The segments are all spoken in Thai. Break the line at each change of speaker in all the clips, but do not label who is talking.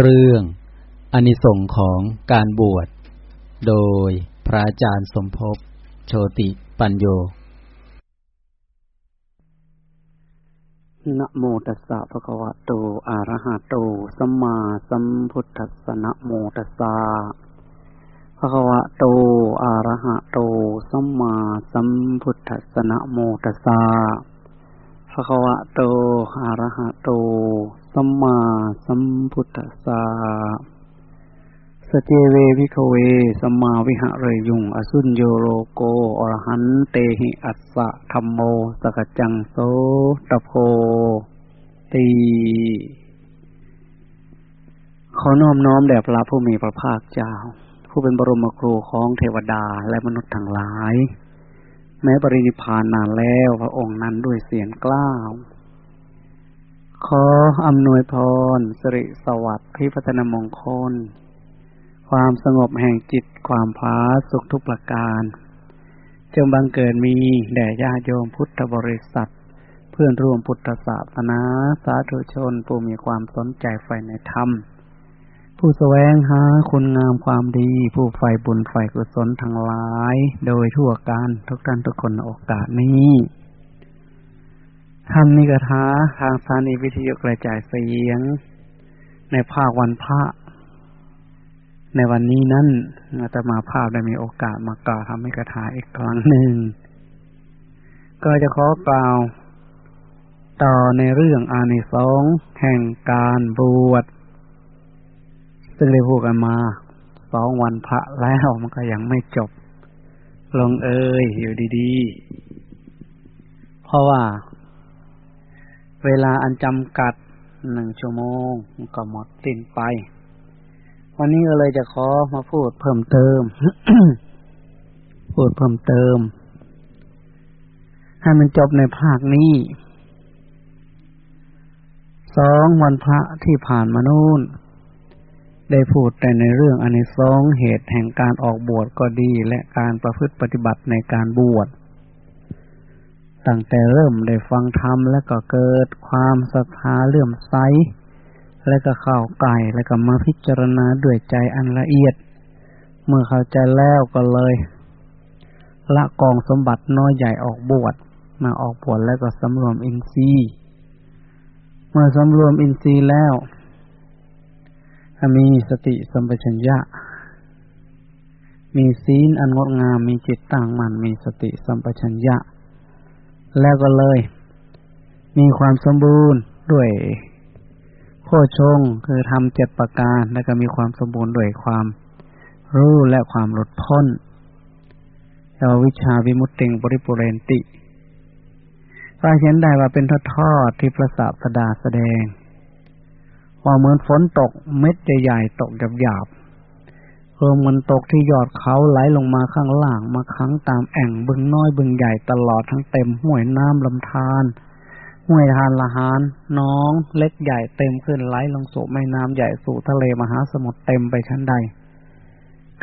เรื่องอนิสงค์ของการบวช โดยพระอาจารย์สมภพโชติปัญโย
นะโมตัสสะภะคะวะโต อะระหะโต สัมมาสัมพุทธัสสะนะโมตัสสะภะคะวะโต อะระหะโต สัมมาสัมพุทธัสสะนะโมตัสสะ ภะคะวะโตอะระหะโต สัมมาสัมพุทธัสสะสเจเววิคเว สัมมาวิหะเรยุง อสุญโยโรโก อรหันเตหิอัสสะธรรมโม สกจังโสตโพตีขอน้อมน้อมแด่พระผู้มีพระภาคเจ้า ผู้เป็นบรมครูของเทวดาและมนุษย์ทั้งหลาย แม้ปรินิพานนานแล้วพระองค์นั้นด้วยเสียงกล้าว ขออำนวยพรสิริสวัสดิ์พิพัฒนมงคล ความสงบแห่งจิตความพาสุขทุกประการ จงบังเกิดมีแด่ญาติโยมพุทธบริษัท เพื่อนร่วมพุทธศาสนาสาธุชนผู้มีความสนใจใฝ่ในธรรม ผู้แสวงหาคุณงามความดี ผู้ใฝ่บุญใฝ่กุศลทั้งหลาย โดยทั่วกันทุกท่านทุกคนในโอกาสนี้ทำนิกถาทางสถานีวิทยุกระจายเสียง ในภาควันพระ ในวันนี้นั้นอาตมาภาพได้มีโอกาสมากล่าวทำนิกถาอีกครั้งหนึ่ง ก็จะขอกล่าวต่อในเรื่องอานิสงส์แห่งการบวช ซึ่งได้พูดกันมาสองวันพระแล้วมันก็ยังไม่จบ ลงเอยอยู่ดีๆ เพราะว่า เวลาอันจำกัดหนึ่งชั่วโมงก็หมดสิ้นไป วันนี้ก็เลยจะขอมาพูดเพิ่มเติม พูดเพิ่มเติม ให้มันจบในภาคนี้สองวันพระที่ผ่านมานู่น ได้พูดแต่ในเรื่องอนิสงส์เหตุแห่งการออกบวชก็ดีและการประพฤติปฏิบัติในการบวชตั้งแต่เริ่มได้ฟังธรรมแล้วก็เกิดความศรัทธาเลื่อมใสแล้วก็เข้าไก่แล้วก็มาพิจารณาด้วยใจอันละเอียด เมื่อเข้าใจแล้วก็เลย ละกองสมบัติน้อยใหญ่ออกบวชมาออกบวชแล้วก็สำรวมอินทรีย์ เมื่อสำรวมอินทรีย์แล้ว มีสติสัมปชัญญะ มีศีลอันงดงาม มีจิตตั้งมั่น มีสติสัมปชัญญะ แล้วก็เลย มีความสมบูรณ์ด้วยโพชงคือทำเจ็ดประการ แล้วก็มีความสมบูรณ์ด้วยความรู้และความหลุดพ้นเราวิชาวิมุตติงบริปุเรนติก็เห็นได้ว่าเป็นทอดๆที่พระศาสดาแสดง ว่าเหมือนฝนตกเม็ดใหญ่ๆตกหยาบๆเออมันตกที่ยอดเขาไหลลงมาข้างล่างมาค้างตามแอ่งบึงน้อยบึงใหญ่ตลอดทั้งเต็มห้วยน้ำลำธารห้วยทานละหานน้องเล็กใหญ่เต็มขึ้นไหลลงสู่แม่น้ำใหญ่สู่ทะเลมหาสมุทรเต็มไปชั้นใด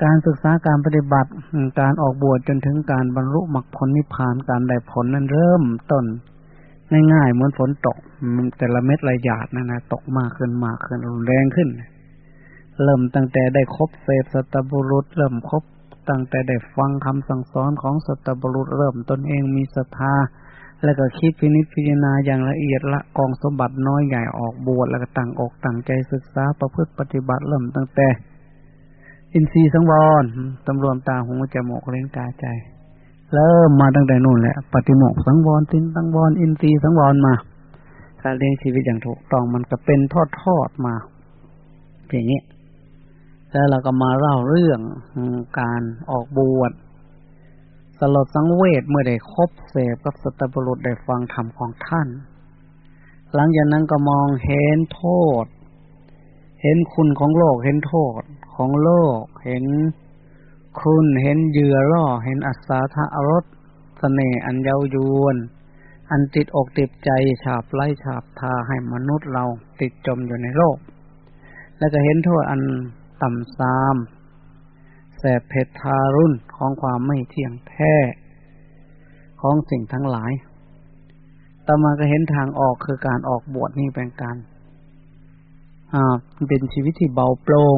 การศึกษาการปฏิบัติการออกบวชจนถึงการบรรลุมรรคผลนิพพานการได้ผลนั้นเริ่มต้น ง่ายๆเหมือนฝนตกมันแต่ละเม็ดละหยาดนั่นะตกมากขึ้นมากขึ้นรุนแรงขึ้น เริ่มตั้งแต่ได้คบเสพสัตบุรุษ เริ่มคบตั้งแต่ได้ฟังคำสั่งสอนของสัตบุรุษ เริ่มตนเองมีศรัทธาแล้วก็คิดพินิจพิจารณาอย่างละเอียดละกองสมบัติน้อยใหญ่ออกบวชแล้วก็ตั้งอกตั้งใจศึกษาประพฤติปฏิบัติเริ่มตั้งแต่ อินทรีย์สังวรตำรวมตาหูจมูกเล่นกาใจ เริ่มมาตั้งแต่นู่นแหละ ปฏิโมกสังวรตินสังวรอินทรีย์สังวรมาการเลี้ยงชีวิตอย่างถูกต้องมันก็เป็นทอดทอดมาอย่างนี้แล้วเราก็มาเล่าเรื่องการออกบวชสลดสังเวชเมื่อได้คบเสพกับสตบรุษได้ฟังธรรมของท่าน หลังจากนั้นก็มองเห็นโทษ เห็นคุณของโลก เห็นโทษของโลก เห็น คุณเห็นเหยื่อล่อเห็นอัศธารสเสน่ห์อันเย้ายวน อันติดอกติดใจฉาบไล่ฉาบทาให้มนุษย์เราติดจมอยู่ในโลก แล้วก็เห็นโทษอันต่ำซามแสบเผ็ดทารุณของความไม่เที่ยงแท้ ของสิ่งทั้งหลายต่อมาก็เห็นทางออกคือการออกบวชนี่เป็นการ อ่า เป็นชีวิตที่เบาโปร่ง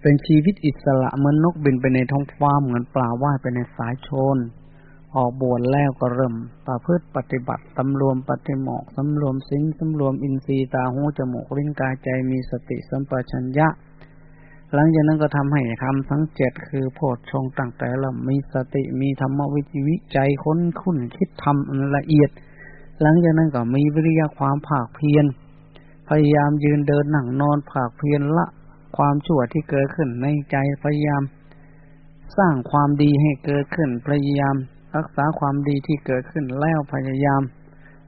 เป็นชีวิตอิสระเหมือนนกบินไปในท้องฟ้าเหมือนปลาว่ายไปในสายชน ออกบวชแล้วก็เริ่มประพฤติปฏิบัติสำรวมปฏิหมอกสำรวมสิงสำรวมอินทรีย์ตาหูจมูกลิ้นกายใจมีสติสัมปชัญญะ หลังจากนั้นก็ทำให้ทำทั้งเจ็ดคือโพชฌงตั้งแต่ละมีสติมีธรรมวิจิวิจัยค้นคุ้นคิดทำละเอียด หลังจากนั้นก็มีวิริยะความภาคเพียรพยายามยืนเดินนั่งนอนภาคเพียรละ ความชั่วที่เกิดขึ้นในใจพยายาม สร้างความดีให้เกิดขึ้นพยายาม รักษาความดีที่เกิดขึ้นแล้วพยายาม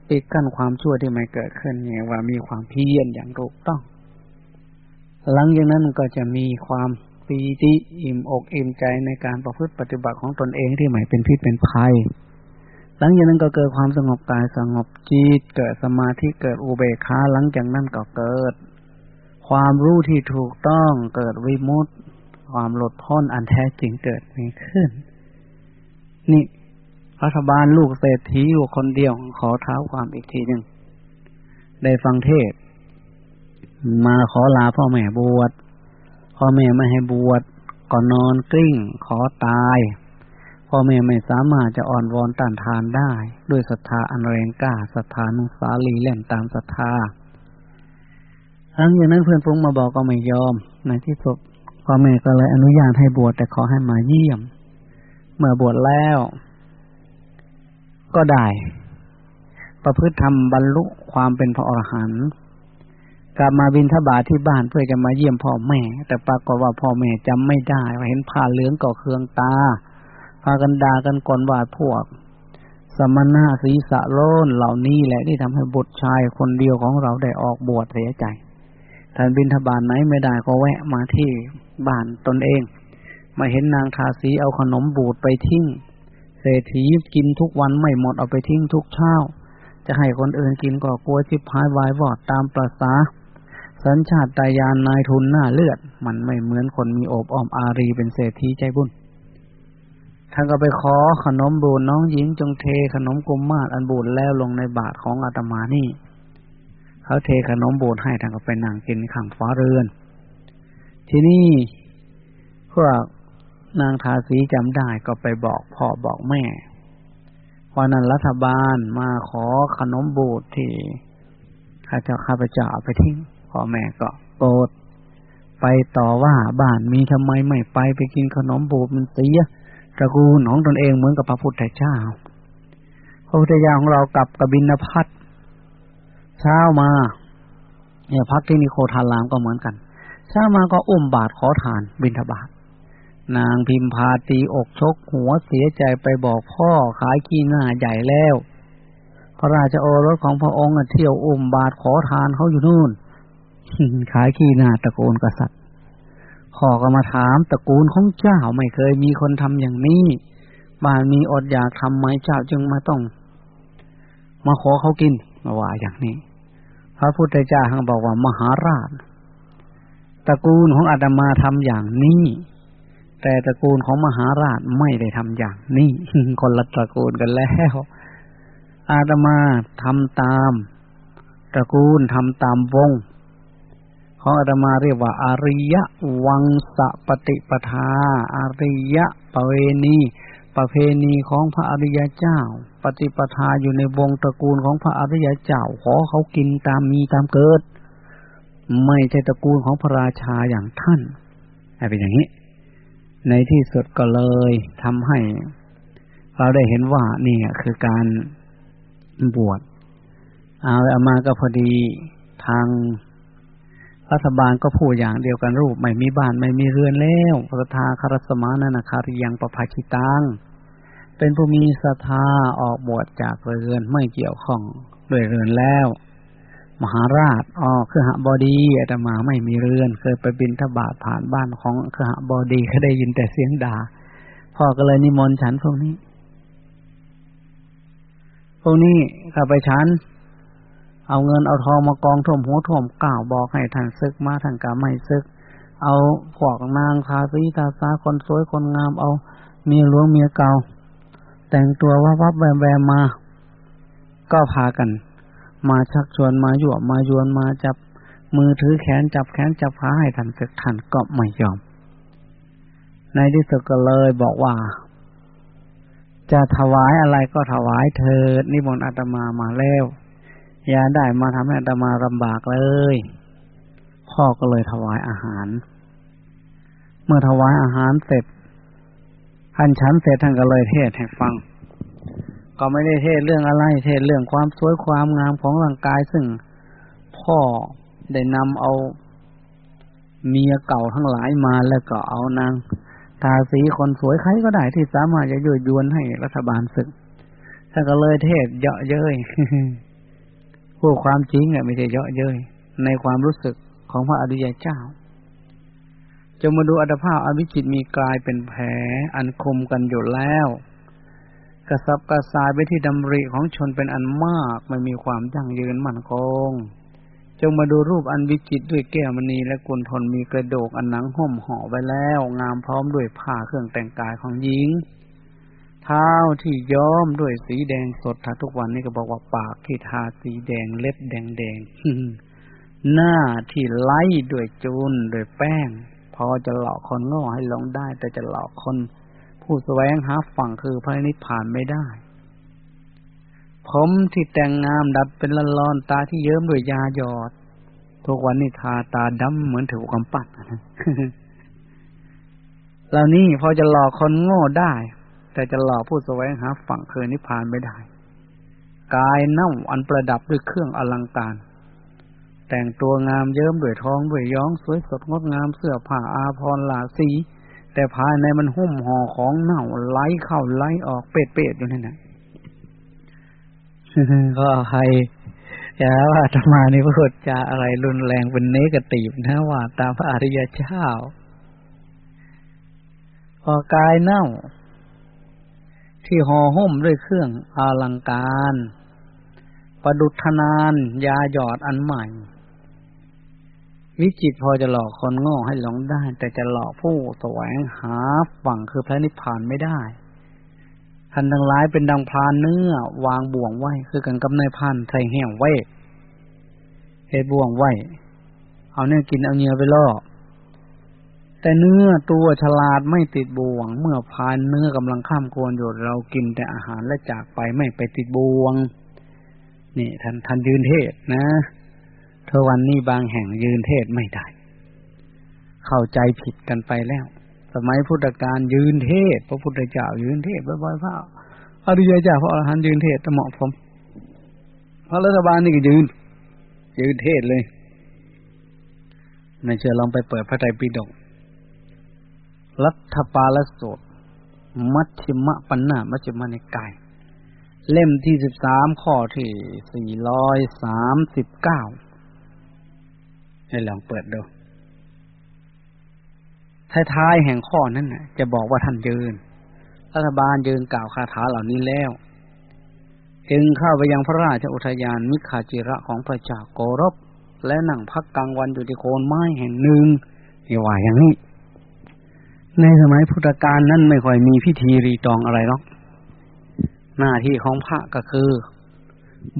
ปิดกั้นความชั่วที่ไม่เกิดขึ้นเนี่ยว่ามีความเพียรอย่างถูกต้อง หลังจากนั้นก็จะมีความปีติอิ่มอกอิ่มใจในการประพฤติปฏิบัติของตนเองที่ไม่เป็นพิษเป็นภัย หลังจากนั้นก็เกิดความสงบกายสงบจิตเกิดสมาธิเกิดอุเบกขาหลังจากนั้นก็เกิด ความรู้ที่ถูกต้องเกิดวิมุตติ ความหลุดพ้นอันแท้จริงเกิดมีขึ้น นี่รัฐบาลลูกเศรษฐีอยู่คนเดียวขอเท้าความอีกทีหนึ่งได้ฟังเทศ มาขอลาพ่อแม่บวชพ่อแม่ไม่ให้บวชก็นอนกลิ้ง ขอตาย พ่อแม่ไม่สามารถจะอ่อนวอนต้านทานได้ ด้วยศรัทธาอันแรงกล้าศรัทธานุสาลีเล่นตามศรัทธา หลังจากนั้นเพื่อนฟุ้งมาบอกก็ไม่ยอม ในที่สุดพ่อแม่ก็เลยอนุญาตให้บวชแต่ขอให้มาเยี่ยม เมื่อบวชแล้ว ก็ได้ ประพฤติธรรมบรรลุความเป็นพระอรหันต์กลับมาบินทบาทที่บ้านเพื่อจะมาเยี่ยมพ่อแม่ แต่ปรากฏว่าพ่อแม่จำไม่ได้เห็นผ้าเหลืองก่อเครืองตาพากันด่ากันก่อนวาดพวก สมณะศีสะโลนเหล่านี้แหละที่ทำให้บุตรชายคนเดียวของเราได้ออกบวชเสียใจ ท่านบินทบาทไหนไม่ได้ก็แวะมาที่บ้านตนเอง มาเห็นนางทาสีเอาขนมบูดไปทิ้ง เศรษฐีกินทุกวันไม่หมดเอาไปทิ้งทุกเช้า จะให้คนอื่นกินก็กลัวชิบหายวายวอดตามประษาสัญชาตญาณนายทุนหน้าเลือด มันไม่เหมือนคนมีโอบอ้อมอารีเป็นเศรษฐีใจบุญท่านก็ไปขอขนมบูดน้องหญิงจงเทขนมกุมมาศอันบูดแล้วลงในบาทของอาตมานี่ เขาเทขนมบูดให้ท่านก็ไปนั่งกินข้างฟ้าเรือน ที่นี่พวกนางทาสีจำได้ก็ไปบอกพ่อบอกแม่วันนั้นรัฐบาลมาขอขนมบูดที่ข้าเจ้าข้าพเจ้าเอาไปทิ้งพ่อแม่ก็โกรธไปต่อว่าบ้านมีทำไมไม่ไปไปกินขนมบูดมันเสียตระกูลของตนเองเหมือนกับพระพุทธเจ้าพระพุทธเจ้าของเรากับกบินพัท เช้ามาเนี่ยพักที่นิโคทารามก็เหมือนกันเช้ามาก็อุ้มบาทขอทานบิณฑบาตนางพิมพาตีอกชกหัวเสียใจไปบอกพ่อขายขี้หน้าใหญ่แล้ว พระราชโอรสของพระองค์เที่ยวอุ้มบาทขอทานเขาอยู่นู่นขายขี้หน้าตะโกนกษัตริย์พ่อก็มาถามตระกูลของเจ้าไม่เคยมีคนทำอย่างนี้บ้านมีอดอยากทำไหมเจ้าจึงมาต้อง มาขอเขากินมาว่าอย่างนี้ ระพุทธเจ้าท่านบอกว่ามหาราชตระกูลของอาตมาทำอย่างนี้ แต่ตระกูลของมหาราชไม่ได้ทำอย่างนี้คนละตระกูลกันแล้วอาตมาทำตาม ตระกูลทำตามวงของอาตมาเรียกว่าอาริยะวังสะปฏิปทาอาริยะปเวณี ประเพณีของพระอริยเจ้า ปฏิปทาอยู่ในวงตระกูลของพระอริยเจ้า ขอเขากินตามมีตามเกิด ไม่ใช่ตระกูลของพระราชาอย่างท่านเป็นอย่างนี้ ในที่สุดก็เลยทำให้ เราได้เห็นว่านี่คือการบวชเอาเอามาก็พอดีทาง รัฐบาลก็พูดอย่างเดียวกันรูป ไม่มีบ้านไม่มีเรือนแล้วพระธาคารสมานานาคาริยังประภาชิตังเป็นผู้มีศรัทธาออกบวชจากเรือนไม่เกี่ยวข้องด้วยเรือนแล้ว มหาราชออคือหบอดีอาตมาไม่มีเรือน เคยไปบินทบาทผ่านบ้านของคือหบอดีก็ได้ยินแต่เสียงด่าพ่อก็เลยนิมนต์ฉันพวกนี้ พวกนี้ข้าไปฉัน เอาเงินเอาทองมากองท่วมหัวท่วมกล่าวบอกให้ท่านซึกมาท่านกาไม่ซึก เอาพวกนางทาสีตาซาคนสวยคนงามเอาเมียหลวงเมียเก่าแต่งตัวว่าวับแวมแวมมา ก็พากัน มาชักชวนมาหยวมายวนมาจับมือถือแขนจับแขนจับขาให้ท่านศึกท่านก็ไม่ยอม ในที่สุดก็เลยบอกว่า จะถวายอะไรก็ถวายเถิดนิมนต์อาตมามาแล้ว อย่าได้มาทำให้อาตมาลำบากเลย พ่อก็เลยถวายอาหาร เมื่อถวายอาหารเสร็จท่านฉันเสร็จท่านก็เลยเทศให้ฟัง ก็ไม่ได้เทศเรื่องอะไร เทศเรื่องความสวยความงามของร่างกายซึ่งพ่อได้นำเอาเมียเก่าทั้งหลายมาแล้วก็เอานางทาสีคนสวยใครก็ได้ที่สามารถจะยั่วยวนให้รัฐบาลศึกท่านก็เลยเทศเยาะเย้ย พูดความจริงอะไม่ใช่เยาะเย้ยในความรู้สึกของพระอริยเจ้าจะมาดูอัตภาพอวิจิตมีกลายเป็นแผลอันคมกันอยู่แล้ว กระซับกระซายไปที่ดำริของชนเป็นอันมากไม่มีความยั่งยืนมั่นคงจงมาดูรูปอันวิจิตด้วยแก้วมณีและกุลทนมีกระโดกอันหนังห่มห่อไว้แล้ว งามพร้อมด้วยผ้าเครื่องแต่งกายของหญิง เท้าที่ย้อมด้วยสีแดงสดถ้าทุกวันนี้ก็บอกว่าปากที่ทาสีแดงเล็บแดงแดงหน้าที่ไล่ด้วยจูนด้วยแป้ง พอจะหลอกคนโง่ให้ลงได้ แต่จะหลอกคน ผู้แสวงหาฝั่งคือพระนิพพานไม่ได้ ผมที่แต่งงามดัดเป็นละลอนตาที่เยิ้มด้วยยาหยอด ทุกวันนี้ทาตาดำเหมือนถูกกำปั้นเหล่านี้พอจะหลอกคนโง่ได้ แต่จะหล่อผู้แสวงหาฝั่งคือนิพพานไม่ได้ กายเน่าอันประดับด้วยเครื่องอลังการ แต่งตัวงามเยิ้มด้วยทองด้วยย้องสวยสดงดงามเสื้อผ้าอาภรณ์หลากสี แต่ภายในมันหุ้มห่อของเน่าไหลเข้าไหลออกเป็ดเปดอยู่นั่นแหละก็ใครอย่าว่าธรรมานี่พูดจาอะไรรุนแรงเป็นเนกตีบนะว่าตามพระอริยเจ้าพอกายเน่า ที่ห่อหุ้มด้วยเครื่องอลังการ ประดุษนานยาหยอดอันใหม่ วิจิตพอจะหลอกคนโง่ให้หลงได้ แต่จะหลอกผู้แสวงหาฝั่งคือพระนิพพานไม่ได้ท่านทั้งหลายเป็นดังพานเนื้อ วางบ่วงไว้ คือกันกำในพันใส่แห้งไว้เฮ็ดบ่วงไว้ เอาเนื้อกินเอาเนื้อไปล่อ แต่เนื้อตัวฉลาดไม่ติดบ่วง เมื่อพานเนื้อกำลังข้ามโคนอยู่เรากินแต่อาหารและจากไปไม่ไปติดบ่วง นี่ท่านท่านยืนเทศนะเธอวันนี้บางแห่งยืนเทศไม่ได้ เข้าใจผิดกันไปแล้ว สมัยพุทธกาลยืนเทศ พระพุทธเจ้ายืนเทศบ่อยๆพระอริยเจ้าพระอรหันต์ยืนเทศเหมาะสมพระรัฐบาลนี่ก็ยืน ยืนเทศเลยไม่เชื่อลองไปเปิดพระไตรปิฎก รัฐปาลสูตร มัชฌิมะปัญนามัชฌิมนิกาย เล่มที่สิบสามข้อที่สี่ร้อยสามสิบเก้าให้ลองเปิดดูท้ายๆแห่งข้อนั้นน่ะจะบอกว่าท่านยืน รัฐบาลยืนกล่าวคาถาเหล่านี้แล้ว จึงเข้าไปยังพระราชอุทยานมิคาจิระของพระเจ้าโกรบและนั่งพักกลางวันอยู่ที่โคนไม้แห่งหนึ่งนี่ว่าอย่างนี้ ในสมัยพุทธกาลนั้นไม่ค่อยมีพิธีรีตองอะไรหรอก หน้าที่ของพระก็คือ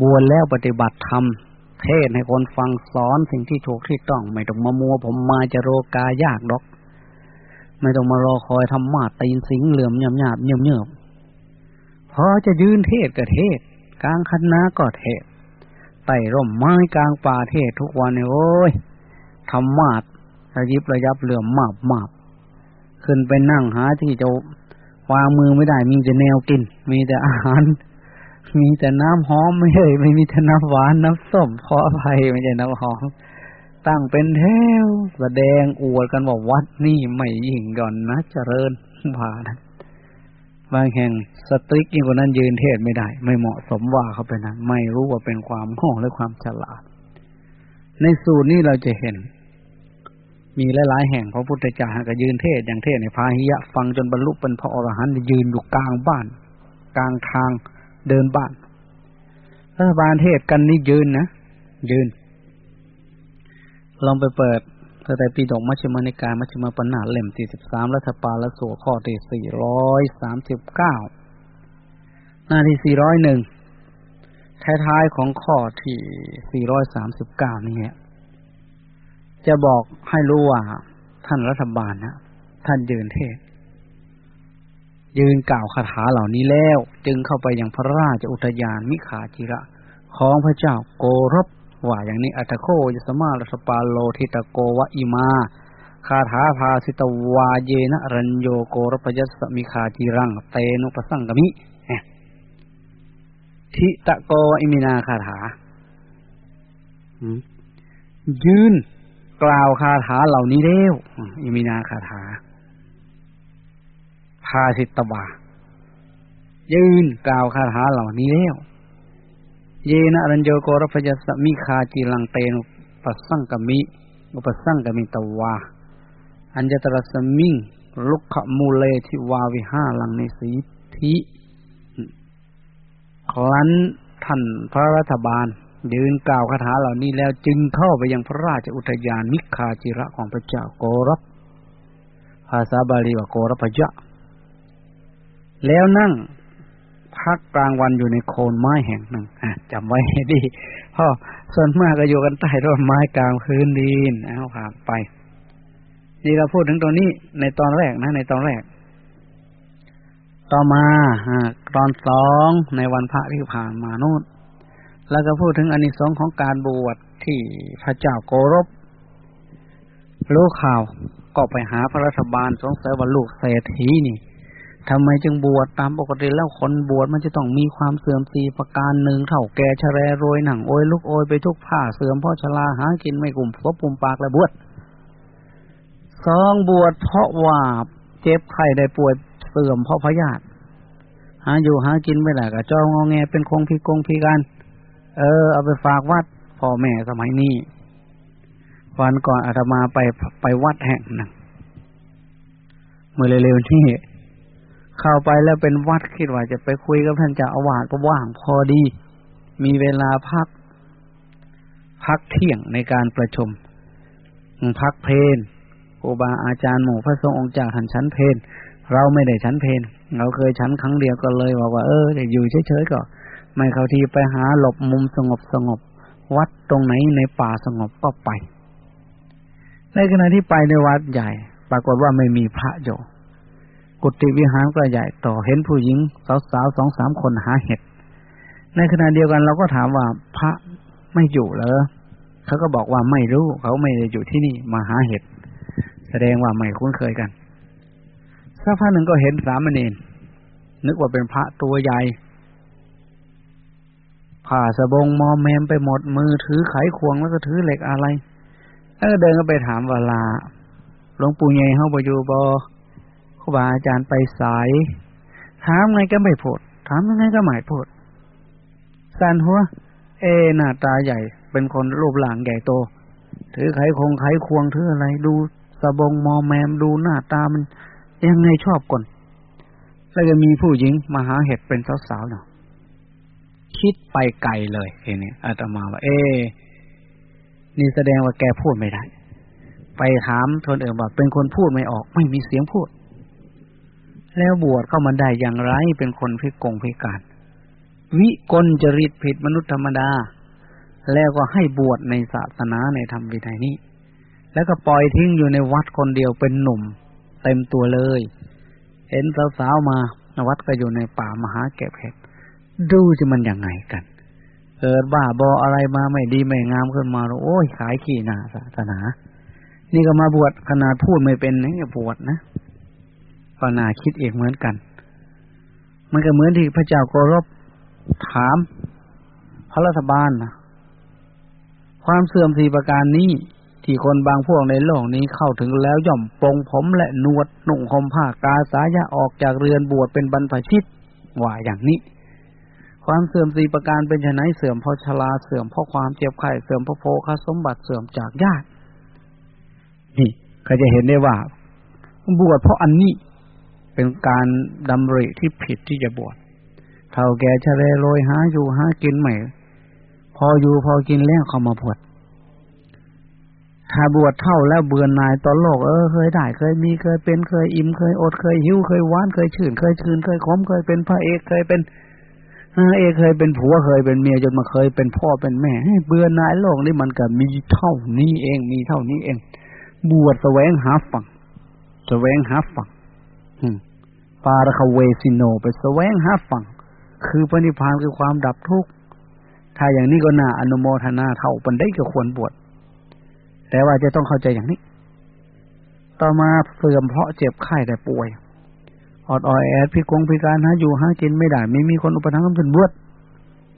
บวชแล้วปฏิบัติธรรม เทศให้คนฟังสอนสิ่งที่ถูกที่ต้อง ไม่ต้องมามัว ผมมาจะโรกายากดอก ไม่ต้องมารอคอยทำมาตีนสิงเหลื่อมหยาบหยาบเงียบเงียบพอจะยืนเทศก็เทศ กลางคันนาก็เทศไต่ร่มไม้กลางป่าเทศทุกวันเนี่ยโอ้ยทำมาดระยิบระยับเหลื่อมมาบมาบ ขึ้นไปนั่งหาที่จะวางมือไม่ได้ มีแต่แนวกิน มีแต่อาหาร มีแต่น้ำหอมไม่ใช่ไม่มีแต่น้ำหวานน้ำส้มขออภัยไม่ใช่น้ำหอมตั้งเป็นแถวแสดงอวดกันว่าวัดนี่ไม่ยิ่งย่อนนะเจริญผ่านบางแห่งสตริกยิ่งกว่านั้นยืนเทศไม่ได้ ไม่เหมาะสมว่าเขาเป็นนั้นไม่รู้ว่าเป็นความโง่และความฉลาด ในสูตรนี้เราจะเห็น มีหลายๆแห่งพระพุทธเจ้าก็ยืนเทศอย่างเทศในพาหิยะ ฟังจนบรรลุเป็นพระอรหันต์ยืนอยู่กลางบ้าน กลางทางเดินบ้านรัฐบาลเทศกันนี่ยืนนะยืน ลองไปเปิดพระไตรปิฎกมัชฌิมานิกายมัชฌิมาปัญหาเล่มที่สิบสามรัฐปาลสูข้อที่สี่ร้อยสามสิบเก้าหน้าที่สี่ร้อยหนึ่งท้ายๆของข้อที่สี่ร้อยสามสิบเก้านี่ฮะ จะบอกให้รู้ว่าท่านรัฐบาลนะท่านยืนเทศ ยืนกล่าวคาถาเหล่านี้แล้ว จึงเข้าไปยังพระราชอุทยานมิขาจิระ ของพระเจ้าโกรบว่าอย่างนี้อัตโคยสมาลสปาโลทิตโกวะอิมาคาถาภาสิตวาเยนะรัญโยโกรพยัสมิคาจิรังเตนุปสังกมิทิตะโกวะอิมินาคาถายืน กล่าวคาถาเหล่านี้เร็วอิมินาคาถาภาสิตวายืนกล่าวคาถาเหล่านี้เร็วเยนะรัญโยโกรพยสมิคาจีลังเตนุปสังกมิอุปสังกมิตวาอัญญตรสมิงลุกขมูเลทิวาวิห้าลังในสีทิครั้นท่านพระรัฐบาล ยืนกล่าวคาถาเหล่านี้แล้วจึงเข้าไปยังพระราชอุทยานมิคาจิระของพระเจ้าโกรพภาษาบาลีว่าโกรพยะ แล้วนั่งพักกลางวันอยู่ในโคนไม้แห่งหนึ่งจำไว้ให้ดีพ่อส่วนมากก็อยู่กันใต้ต้นไม้กลางพื้นดินเอาผ่านไป นี่เราพูดถึงตรงนี้ในตอนแรกนะ ในตอนแรก ต่อมาตอนสองในวันพระที่ผ่านมานู่น แล้วก็พูดถึงอนิสงส์ของการบวชที่พระเจ้าโกรบรู้ข่าวก็ไปหาพระรัฐบาลสงสัยว่าลูกเศรษฐีนี่ทำไมจึงบวชตามปกติแล้วคนบวชมันจะต้องมีความเสื่อมสีประการหนึ่งเท่าแก่ชะแรโรยหนังโอยลุกโอยไปทุกผ้าเสื่อมเพราะชราหากินไม่กลุ่มฟบปุ่มปากและบวชสองบวชเพราะว่าเจ็บไข้ได้ป่วยเสื่อมเพราะพยาธิหาอยู่หากินไม่ได้กะจองงอแงเป็นคงพิกงพิการ เออ เอาไปฝากวัดพ่อแม่สมัยนี้วันก่อนอาตมาไปไปวัดแห่งหนึ่งเมื่อเร็วๆที่เข้าไปแล้วเป็นวัดคิดว่าจะไปคุยกับท่านเจ้าอาวาสก็ว่างพอดี มีเวลาพัก พักเที่ยงในการประชุมพักเพนครูบาอาจารย์หมู่พระสงฆ์องค์จากท่านชั้นเพนเราไม่ได้ชั้นเพนเราเคยชั้นครั้งเดียวก็เลยบอกว่าเออจะอยู่เฉยๆก็ ไม่เข้าที่ไปหาหลบมุมสงบสงบ วัดตรงไหนในป่าสงบก็ไป ในขณะที่ไปในวัดใหญ่ ปรากฏว่าไม่มีพระอยู่กุฏิวิหารก็ใหญ่ต่อเห็นผู้หญิงสาวๆสองสามคนหาเห็ด ในขณะเดียวกันเราก็ถามว่าพระไม่อยู่เหรอเขาก็บอกว่าไม่รู้เขาไม่ได้อยู่ที่นี่มาหาเห็ด แสดงว่าไม่คุ้นเคยกันสักพักหนึ่งก็เห็นสามเณรนึกว่าเป็นพระตัวใหญ่ ผ่าสะบงมอมแมมไปหมดมือถือไขควงแล้วก็ถือเหล็กอะไรแล้วก็เดินก็ไปถามเวลาหลวงปู่ใหญ่เฮาบอยู่บ่ครูบาอาจารย์ไปสาย ถามไงก็ไม่พูดถามยังไงก็ไม่พูดสันหัว เอหน้าตาใหญ่ เป็นคนรูปหลังใหญ่โต ถือไขคงไขควงถืออะไร ดูสะบงมอมแมมดูหน้าตามันยังไงชอบก่อนแล้วก็มีผู้หญิงมาหาเห็ดเป็นสาวๆเนาะ คิดไปไกลเลยทีนี้อาตมาว่า เอ๊นี่แสดงว่าแกพูดไม่ได้ ไปถามทนเอื่นว่าเป็นคนพูดไม่ออก ไม่มีเสียงพูด แล้วบวชเข้ามาได้อย่างไรเป็นคนพิกงพิการ วิกลจริตผิดมนุษย์ธรรมดา แล้วก็ให้บวชในศาสนาในธรรมวินัยนี้ แล้วก็ปล่อยทิ้งอยู่ในวัดคนเดียวเป็นหนุ่ม เต็มตัวเลย เห็นสาวๆมาวัดก็อยู่ในป่ามหาเก็บเห็ด ดูจะมันยังไงกันเกิดบ้าบออะไรมาไม่ดีไม่งามขึ้นมาโอ้ยขายขี้หนาศาสนา นี่ก็มาบวชขนาดพูดไม่เป็นนี่บวชนะก็น่าคิดเองเหมือนกัน มันก็เหมือนที่พระเจ้าโกรบถามพระรัฐบาลนะความเสื่อมสีประการนี้ ที่คนบางพวกในโลกนี้เข้าถึงแล้วย่อมปงผมและนวดนุ่งห่มผ้ากาสายะออกจากเรือนบวชเป็นบรรพชิตว่าอย่างนี้ ความเสื่อมสี่ประการเป็นไฉนเสื่อมเพราะชราเสื่อมเพราะความเจ็บไข้เสื่อมเพราะโภคสมบัติเสื่อมจากญาตินี่เขาจะเห็นได้ว่า บวชเพราะอันนี้เป็นการดำริที่ผิดที่จะบวชเท่าแก่ชะเลโรยหาอยู่หากินใหม่พออยู่พอกินแล้วเขามาบวชถ้าบวชเท่าแล้วเบื่อนายตอนโลกเออเคยได้เคยมีเคยเป็นเคยอิ่มเคยอดเคยหิวเคยหวานเคยชื่น เคยชื่นเคยขมเคยเป็นพระเอกเคยเป็น เอเคยเป็นผัวเคยเป็นเมียจนมาเคยเป็นพ่อเป็นแม่เบื่อนายโลกนี่มันก็มีเท่านี้เองมีเท่านี้เอง บวชแสวงหาฝั่งแสวงหาฝั่งปาระคเวสิโนไปแสวงหาฝั่ง คือพระนิพพานคือความดับทุกข์ถ้าอย่างนี้ก็น่าอนุโมทนาเท่าปันได้ก็ควรบวชแต่ว่าจะต้องเข้าใจอย่างนี้ ต่อมาเสื่อมเพราะเจ็บไข้แต่ป่วย อดออยแอดพิกงพิการหาอยู่หากินไม่ได้ ไม่มีคนอุปถัมภ์ก็เป็นบวช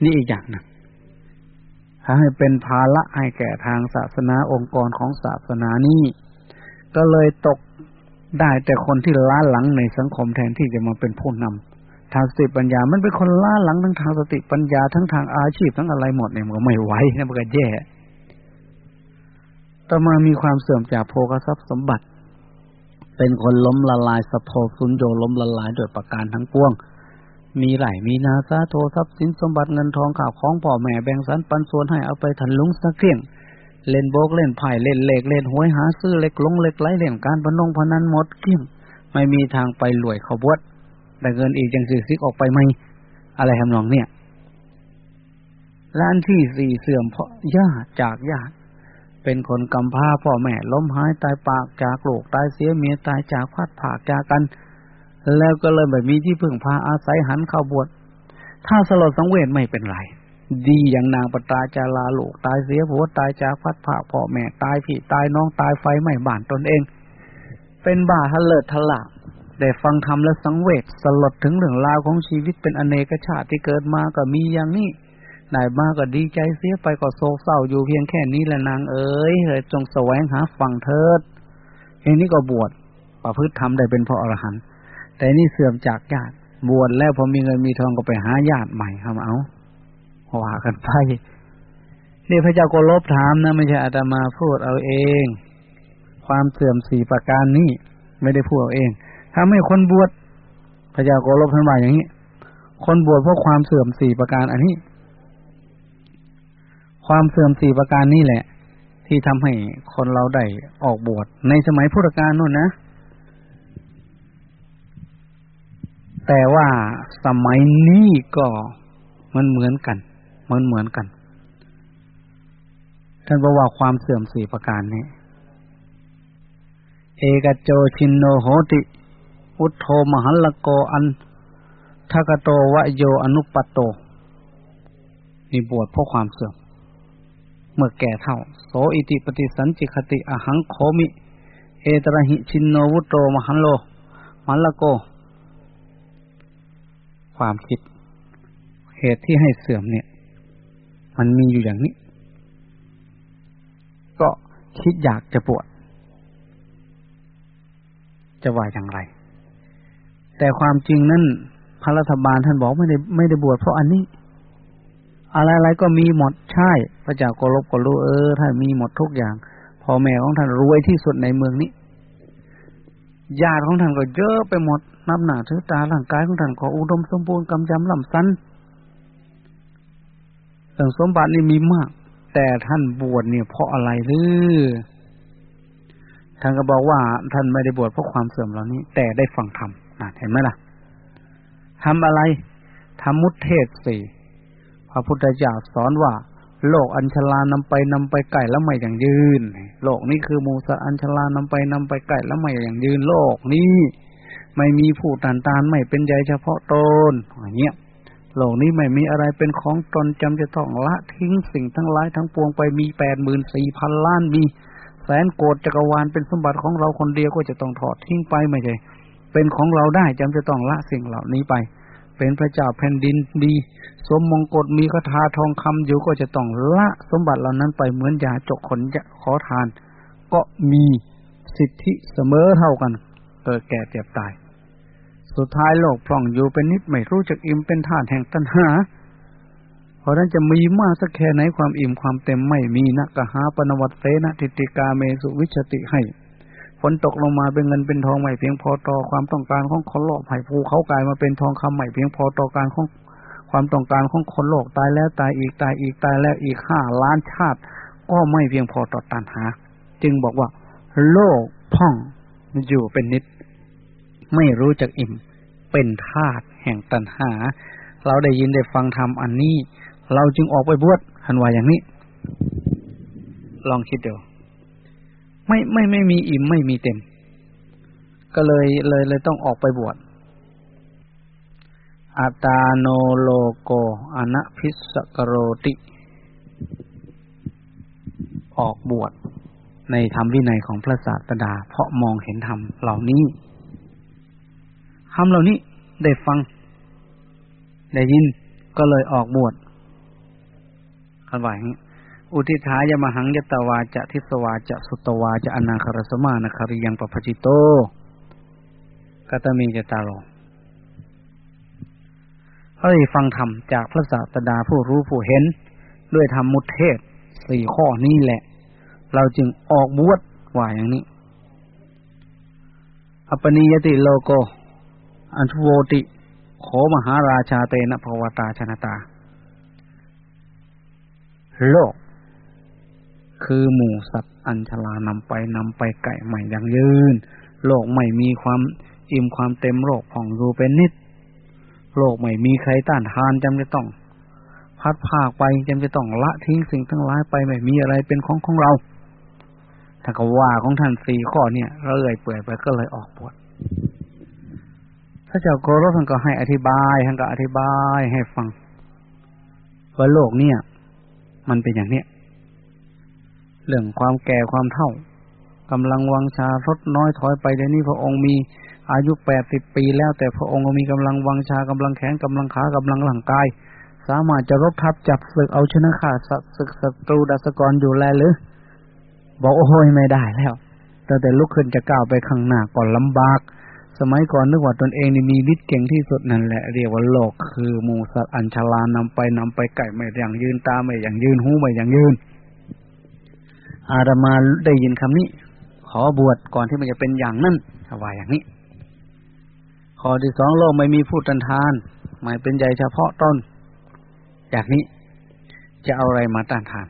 นี่อีกอย่างนะถ้าให้เป็นภาระให้แก่ทางศาสนาองค์กรของศาสนานี้ก็เลยตกได้แต่คนที่ล้าหลังในสังคมแทนที่จะมาเป็นผู้นำทางสติปัญญา มันเป็นคนล้าหลังทั้งทางสติปัญญาทั้งทางอาชีพทั้งอะไรหมดเนี่ยมันก็ไม่ไหวนะมันก็แย่ต่อมามีความเสื่อมจากโภคทรัพย์สมบัติ เป็นคนล้มละลายสะโพกสุนโยล้มละลายโดยประการทั้งปวง มีไหลมีนาซาโททรัพย์สินสมบัติเงินทองข่าวของพ่อแม่แบ่งสรรปันส่วนให้เอาไปทันลุงสักเที่ยง เล่นโบกเล่นไพ่เล่นเลขเล่นหวยหาซื้อเล็กลงเล็กไหลเล่นการพนงพนันหมดเกี้ยง ไม่มีทางไปรวยขบวชแต่เงินอีกจังสื่อซิกออกไปไหมอะไรทำนองเนี่ยล้านที่สี่เสื่อมเพราะญาติจากญาติ เป็นคนกำพร้าพ่อแม่ล้มหายตายปากจากโลกตายเสียเมียตายจากพัดผากจากกัน แล้วก็เลยแบบมีที่พึ่งพาอาศัยหันเข้าบวชถ้าสลดสังเวชไม่เป็นไรดีอย่างนางปตาจาลาโลกตายเสียผัวตายจากพัดผากพ่อแม่ตายพี่ตายน้องตายไฟไหม้บ้านตนเอง เป็นบ้าทะเลิดทะลาได้ฟังธรรมและสังเวชสลดถึงเรื่องราวของชีวิตเป็นอเนกชาติที่เกิดมาก็มีอย่างนี้ ได้มากก็ดีใจเสียไปก็โศกเศร้าอยู่เพียงแค่นี้แหละนางเอ๋ยเฮ้ยจงแสวงหาฝั่งเถิดเฮนี้ก็บวชประพฤติทำได้เป็นพระอรหันต์แต่นี่เสื่อมจากญาติบวชแล้วพอมีเงินมีทองก็ไปหาญาติใหม่ทำเอาว่ากันไปนี่พระเจ้าโกลบถามนะ ไม่ใช่อาตมาพูดเอาเอง ความเสื่อมสี่ประการนี้ไม่ได้พูดเอาเองถ้าไม่คนบวชพระเจ้าโกลบท่านว่าอย่างนี้ คนบวชเพราะความเสื่อมสี่ประการอันนี้ ความเสื่อมสี่ประการนี่แหละ ที่ทำให้คนเราได้ออกบวชในสมัยพุทธกาลนู่นนะ แต่ว่าสมัยนี้ก็มันเหมือนกัน มันเหมือนกัน ท่านบอกว่าความเสื่อมสี่ประการนี้เอกโจชินโนโหติอุทโธมหัลโกอันทกโตวะโยอนุปโต มีบวชเพราะความเสื่อม เมื่อแก่เท่า โสอิติปฏิสันจิคติอหังโคมิ เอตระหิชินโนวุโตมหันโลมันละโก ความคิด เหตุที่ให้เสื่อมเนี่ย มันมีอยู่อย่างนี้ ก็คิดอยากจะปวด จะว่าอย่างไร แต่ความจริงนั้นพระรัฐบาลท่านบอกไม่ได้ไม่ได้บวชเพราะอันนี้ อะไรๆก็มีหมดใช่ พระเจ้าก็ลบก็รู้เออท่านมีหมดทุกอย่างพ่อแม่ของท่านรวยที่สุดในเมืองนี้ญาติของท่านก็เยอะไปหมดนับหนาถือตาร่างกายของท่านก็อุดมสมบูรณ์กำจำลำสันเรื่องสมบัตินี่มีมาก แต่ท่านบวชเนี่ยเพราะอะไรหรือท่านก็บอกว่า ท่านไม่ได้บวชเพราะความเสื่อมเหล่านี้ แต่ได้ฟังธรรมเห็นไหมล่ะทำอะไรทำมุตเทศสี่ ระพุทธเจ้าสอนว่า โลกอัญชลานำไปนำไปไก่แล้วไม่อย่างยืน โลกนี้คือมูสอัญชลานำไปนำไปไก่แล้วไม่อย่างยืนโลกนี้ไม่มีผู้ตานตานไม่เป็นใหญ่เฉพาะตนอย่างเงี้ยโลกนี้ไม่มีอะไรเป็นของตนจำจะต้องละทิ้งสิ่งทั้งหลายทั้งปวงไปมีแปดหมื่นสี่พันล้านมี แสนโกดจักรวาลเป็นสมบัติของเราคนเดียวก็จะต้องถอดทิ้งไปไม่ใช่เป็นของเราได้จำจะต้องละสิ่งเหล่านี้ไป เป็นพระเจ้าแผ่นดินดี สมมงกฎมีคาถาทองคำอยู่ก็จะต้องละสมบัติเหล่านั้นไปเหมือนยาจกขนจะขอทาน ก็มีสิทธิเสมอเท่ากัน เกิดแก่เจ็บตาย สุดท้ายโลกพร่องอยู่เป็นนิดไม่รู้จักอิ่มเป็นท่านแห่งตัณหา เพราะนั้นจะมีมากสักแค่ไหนความอิ่มความเต็มไม่มีนะกะหาปนวัตเสนะทิติกาเมสุวิชติให้ ฝนตกลงมาเป็นเงินเป็นทองใหม่เพียงพอต่อความต้องการของคนโลกไผ่ภูเขากลายมาเป็นทองคำใหม่เพียงพอต่อการของความต้องการของคนโลกตายแล้วตายอีกตายอีกตายแล้วอีกห้าล้านชาติ ก็ไม่เพียงพอต่อตันหา จึงบอกว่า โลกพ่องอยู่เป็นนิด ไม่รู้จักอิ่ม เป็นธาตุแห่งตันหา เราได้ยินได้ฟังธรรมอันนี้ เราจึงออกไปบวชหันว่าอย่างนี้ ลองคิดดู ไม่ไม่ไม่มีอิ่มไม่มีเต็ม ก็เลยเลยเลยต้องออกไปบวชอัตาโนโลโกอนะพิสกโรติ ออกบวชในธรรมวินัยของพระศาสดา เพราะมองเห็นธรรมเหล่านี้คำเหล่านี้ได้ฟัง ได้ยินก็เลยออกบวชคันว่าอย่างนี้ อุทิฐายมหังยตวาจะทิสวาจะสุตวาจะอนาคารสมานาคาริยังปปจิโตกตมีจตาโรเขาได้ฟังธรรมจากพระศาสดาผู้รู้ผู้เห็น ด้วยธรรมมุทเทศสี่ข้อนี้แหละ เราจึงออกบวชว่าอย่างนี้ อปนิยติโลโก อันทุโวติโขมหาราชาเตนะภวตาชนตา โลก คือหมู่สัตว์อัญชลานำไปนำไปไก่ใหม่ยังยืน โลกไม่มีความอิ่มความเต็มโลกผ่องดูเป็นนิด โลกไม่มีใครต้านทานจำจะต้อง พัดภาคไปจำจะต้องละทิ้งสิ่งทั้งหลายไปไม่มีอะไรเป็นของของเราถ้าก็ว่าของท่านสี่ข้อเนี่ยเรื่อยเปื่อยไปก็เลยออกบวชพระเจ้าโกรธท่านก็ให้อธิบายท่านก็อธิบายให้ฟังว่าโลกเนี่ย มันเป็นอย่างเนี้ย เรื่องความแก่ความเท่ากำลังวังชาลดน้อยถอยไปเดี๋ยวนี้พระองค์มีอายุแปดสิบปีแล้วแต่พระองค์ก็มีกำลังวังชากำลังแขนกำลังขากำลังหลังกาย สามารถจะรบทับจับศึกเอาชนะข้าศึกศัตรูดัสกรอยู่แลหรือ บอกโอ้ยไม่ได้แล้วแต่แต่ลุกขึ้นจะก้าวไปข้างหน้าก่อนลำบาก สมัยก่อนนึกว่าตนเองนี่มีฤทธิ์เก่งที่สุดนั่นแหละเรียกว่าโลกคือหมูสัตว์อัญชลานำไปนำไปไก่ไม่อย่างยืนตาไม่อย่างยืนหูไม่อย่างยืน อาตมาได้ยินคำนี้ ขอบวชก่อนที่มันจะเป็นอย่างนั้นว่าอย่างนี้ ข้อที่สองโลกไม่มีผู้ตันทาน หมายเป็นใหญ่เฉพาะต้นจากนี้จะเอาอะไรมาต้านทาน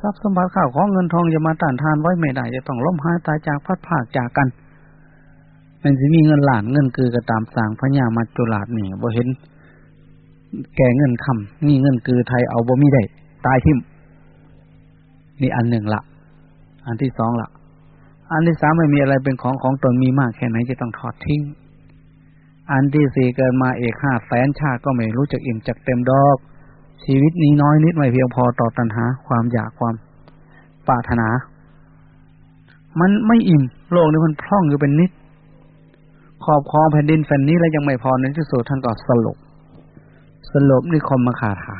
ทรัพย์สมบัติข้าวของเงินทองจะมาต้านทานไว้ไม่ได้ จะต้องล้มหายตายจากพัดภาคจากกันมันจะมีเงินหลานเงินคือกระตามสางพญามาจุลาดนี่บ่เห็น แก่เงินคำนี่เงินคือไทยเอาบ่มีได้ ตายทิม นี่อันหนึ่งละ อันที่สองละ อันที่สามไม่มีอะไรเป็นของของตนมีมากแค่ไหนจะต้องทอดทิ้ง อันที่สี่เกิดมาเอกห้าแสนชาติก็ไม่รู้จักอิ่มจักเต็มดอก ชีวิตนี้น้อยนิดไม่เพียงพอต่อตัณหา ความอยากความปรารถนา มันไม่อิ่ม โลกนี้มันพร่องอยู่เป็นนิด ขอบคองแผ่นดินแผ่นนี้แล้วยังไม่พอในที่สุดท่านก็สลบสลบนิคมมาคาถา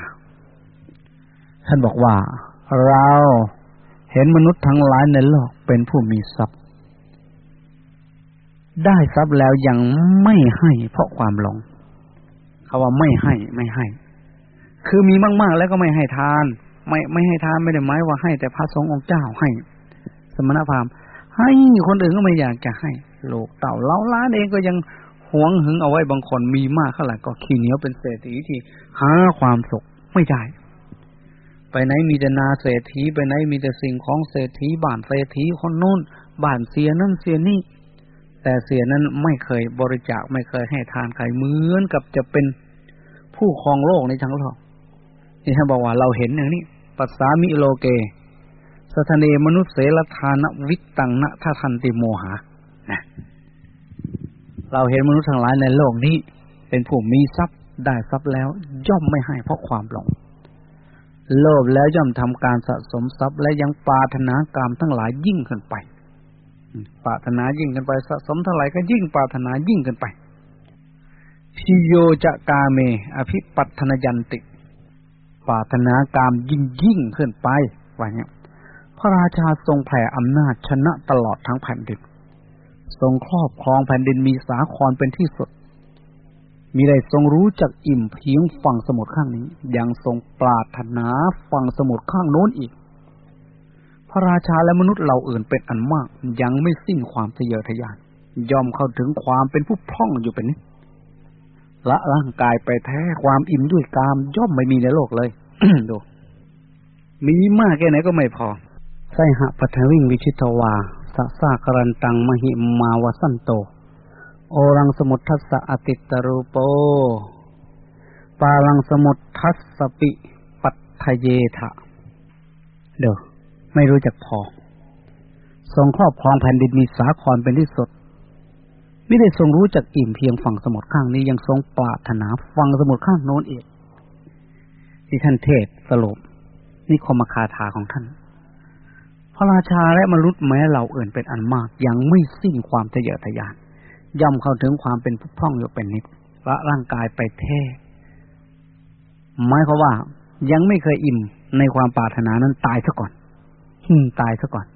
ท่านบอกว่า เราเห็นมนุษย์ทั้งหลายในโลกเป็นผู้มีทรัพย์ ได้ทรัพย์แล้วยังไม่ให้เพราะความหลงเขาว่าไม่ให้ไม่ให้ คือมีมาก ๆ แล้วก็ไม่ให้ทาน ไม่ไม่ให้ทานไม่ได้หมายว่าให้ แต่พระสงฆ์องค์เจ้าให้ สมณพราหมณ์ให้คนอื่นก็ไม่อยากจะให้โลกเต่าเล้าล้านเองก็ยังหวงหึงเอาไว้บางคนมีมากเท่าไหร่ก็ขี้เหนียวเป็นเศรษฐีที่หาความสุขไม่ได้ ไปไหนมีแต่นาเศรษฐีไปไหนมีแต่สิ่งของเศรษฐีบ้านเศรษฐีคนนู้นบ้านเสียนั่นเสียนี่ แต่เสียนั้นไม่เคยบริจาคไม่เคยให้ทานใครเหมือนกับจะเป็นผู้ครองโลกในทั้งโลกนี่ท่านบอกว่าเราเห็นอย่างนี้ปัสสามิโลเกสถเนมนุษย์เสรธานวิตตังนะททันติโมหะนะเราเห็นมนุษย์ทั้งหลายในโลกนี้ เป็นผู้มีทรัพย์ได้ทรัพย์แล้ว ย่อมไม่ให้เพราะความหลง โลภแล้วย่อมทำการสะสมทรัพย์ และยังปาถนากรรมทั้งหลายยิ่งขึ้นไปปาถนายิ่งขึ้นไปสะสมเท่าไหร่ก็ยิ่งปาถนายิ่งขึ้นไปพิโยจะกาเม อภิปัตนยันติปาถนากรรมยิ่งยิ่งขึ้นไปว่าเนี้ยพระราชาทรงแผ่อำนาจชนะตลอดทั้งแผ่นดิน ทรงครอบครองแผ่นดินมีสาครเป็นที่สุด มีได้ทรงรู้จักอิ่มเพียงฝั่งสมุทรข้างนี้ ยังทรงปรารถนาฝั่งสมุทรข้างโน้นอีก พระราชาและมนุษย์เหล่าอื่นเป็นอันมาก ยังไม่สิ้นความทะเยอทะยานยอมเข้าถึงความเป็นผู้พร่องอยู่เป็นนี้ละร่างกายไปแท้ความอิ่มด้วยกาม ย่อมไม่มีในโลกเลยดูมีมากแค่ไหนก็ไม่พอไสหะปัทวิงวิชิตวาสะสะกรันตังมหิมาวสันโต โอรังสมุทัสสะอติตรูโป ปาลังสมุทัสสปิปัทเยทะ เด้อไม่รู้จักพอ ทรงครอบครองแผ่นดินมีสาครเป็นที่สุดไม่ได้ทรงรู้จักอิ่มเพียงฝั่งสมุทรข้างนี้ยังทรงปรารถนาฝั่งสมุทรข้างโน้นอีกที่ท่านเทศสรุปนี่คมคาถาของท่าน พระราชาและมนุษย์แม้เราเอื่นเป็นอันมากยังไม่สิ้นความทะเยอทะยาน ย่อมเข้าถึงความเป็นผู้พร่องอยู่เป็นนิดละร่างกายไปแท้หมายความว่า ยังไม่เคยอิ่มในความปรารถนานั้นตายซะก่อนหึตายซะก่อน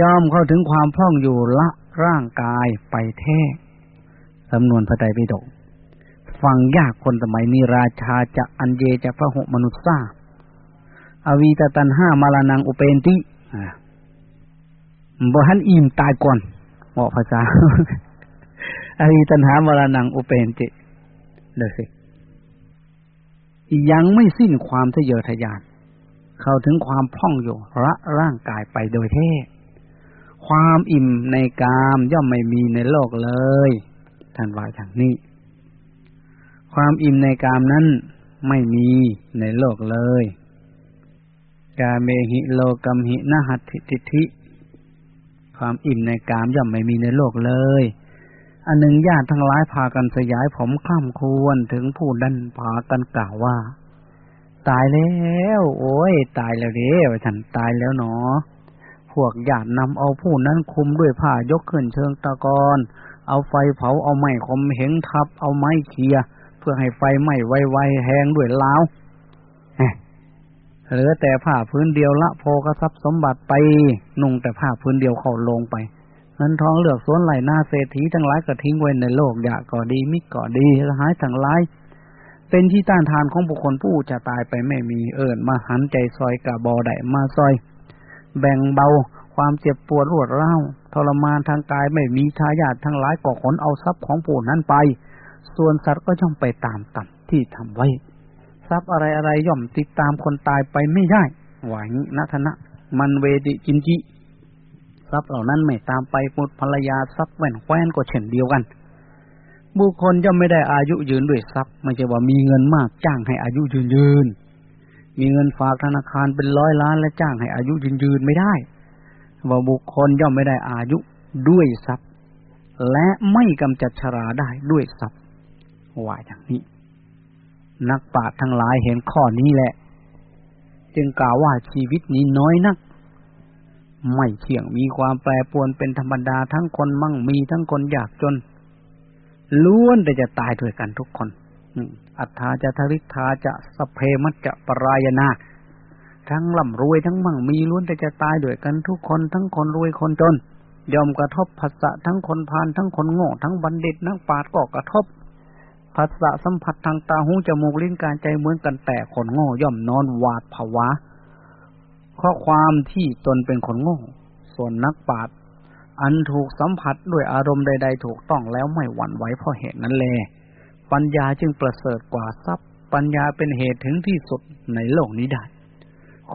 ยอมเข้าถึงความพร่องอยู่ละร่างกายไปแท้สำนวนพระไตรปิฎกฟังยากคนสมัยนี้ราชาจะอันเยจะพระหมนุษย์ซาอวีตตันห้ามาลานังอุเปนติบ่ฮันอิ่มตายก่อน เหมาะภาษาอวีตันหามาลานังอุเปนติเด้อสิยังไม่สิ้นความทะเยอทะยาน เข้าถึงความพ่องอยู่ละร่างกายไปโดยแท้ความอิ่มในกามย่อมไม่มีในโลกเลย ท่านว่าอย่างนี้ ความอิ่มในกามนั้นไม่มีในโลกเลย กาเมหิโลกัมหินหัตถิติธิ ความอิ่มในกามย่อมไม่มีในโลกเลย อันหนึ่งญาติทั้งหลายพากันสยายผมข้ามควรถึงผู้ดันพากันกล่าวว่า ตายแล้ว โอ้ย ตายแล้วเด้ฉันตายแล้วเนาะพวกญาตินำเอาผู้นั้นคุมด้วยผ้ายกขึ้นเชิงตะกอนเอาไฟเผาเอาไม้คมเหงทับเอาไม้เคียเพื่อให้ไฟไหม้ไวๆแหงด้วยลาว เหลือแต่ผ้าพื้นเดียวละโพกทรัพย์สมบัติไปนุ่งแต่ผ้าพื้นเดียวเข้าลงไปเงินทองเหลือกสวนไหลหน้าเศรษฐีทั้งหลายก็ทิ้งไว้ในโลกอยากก็ดีมิก็ดีหายทั้งหลายเป็นที่ต้านทานของบุคคลผู้จะตายไปไม่มีเอิญมาหันใจซอยกะบอได้มาซอย แบ่งเบาความเจ็บปวดรวดร้าวทรมานทางกายไม่มีทายาททั้งหลายก็ขนเอาทรัพย์ของผู้นั้นไป ส่วนสัตว์ก็ย่อมไปตามกรรมที่ทำไว้ ทรัพย์อะไรอะไรย่อมติดตามคนตายไปไม่ได้หวายนัทนะ มันเวดิจินจิทรัพย์เหล่านั้นไม่ตามไปมุดภรรยาทรัพย์แหวนแคว้นก็เช่นเดียวกัน บุคคลย่อมไม่ได้อายุยืนด้วยทรัพย์ไม่ใช่ว่ามีเงินมากจ้างให้อายุยืนยืน มีเงินฝากธนาคารเป็นร้อยล้านและจ้างให้อายุยืนยืนไม่ได้ ว่าบุคคลย่อมไม่ได้อายุด้วยทรัพย์ และไม่กำจัดชราได้ด้วยทรัพย์ว่าอย่างนี้ นักปราชญ์ทั้งหลายเห็นข้อนี้แหละ จึงกล่าวว่าชีวิตนี้น้อยนัก ไม่เที่ยงมีความแปรปรวนเป็นธรรมดาทั้งคนมั่งมีทั้งคนยากจนล้วนแต่จะตายด้วยกันทุกคนอัฏฐาจะทริธาจะสเพมัจจะปรายนาทั้งร่ำรวยทั้งมั่งมีล้วนแต่จะตายด้วยกันทุกคน ทั้งคนรวยคนจนยอมกระทบภาษะทั้งคนพานทั้งคนโง่ทั้งบัณฑิตนักปราชญ์ก็กระทบ ภาษะสัมผัสทางตาหูจมูกลิ้นกายใจเหมือนกันแต่คนโง่ย่อมนอนวาดผวาข้อความที่ตนเป็นคนโง่ ส่วนนักปราชญ์อันถูกสัมผัสด้วยอารมณ์ใด ๆ ถูกต้องแล้วไม่หวั่นไหวเพราะเหตุนั้นแล ปัญญาจึงประเสริฐกว่าทรัพย์ ปัญญาเป็นเหตุถึงที่สุดในโลกนี้ได้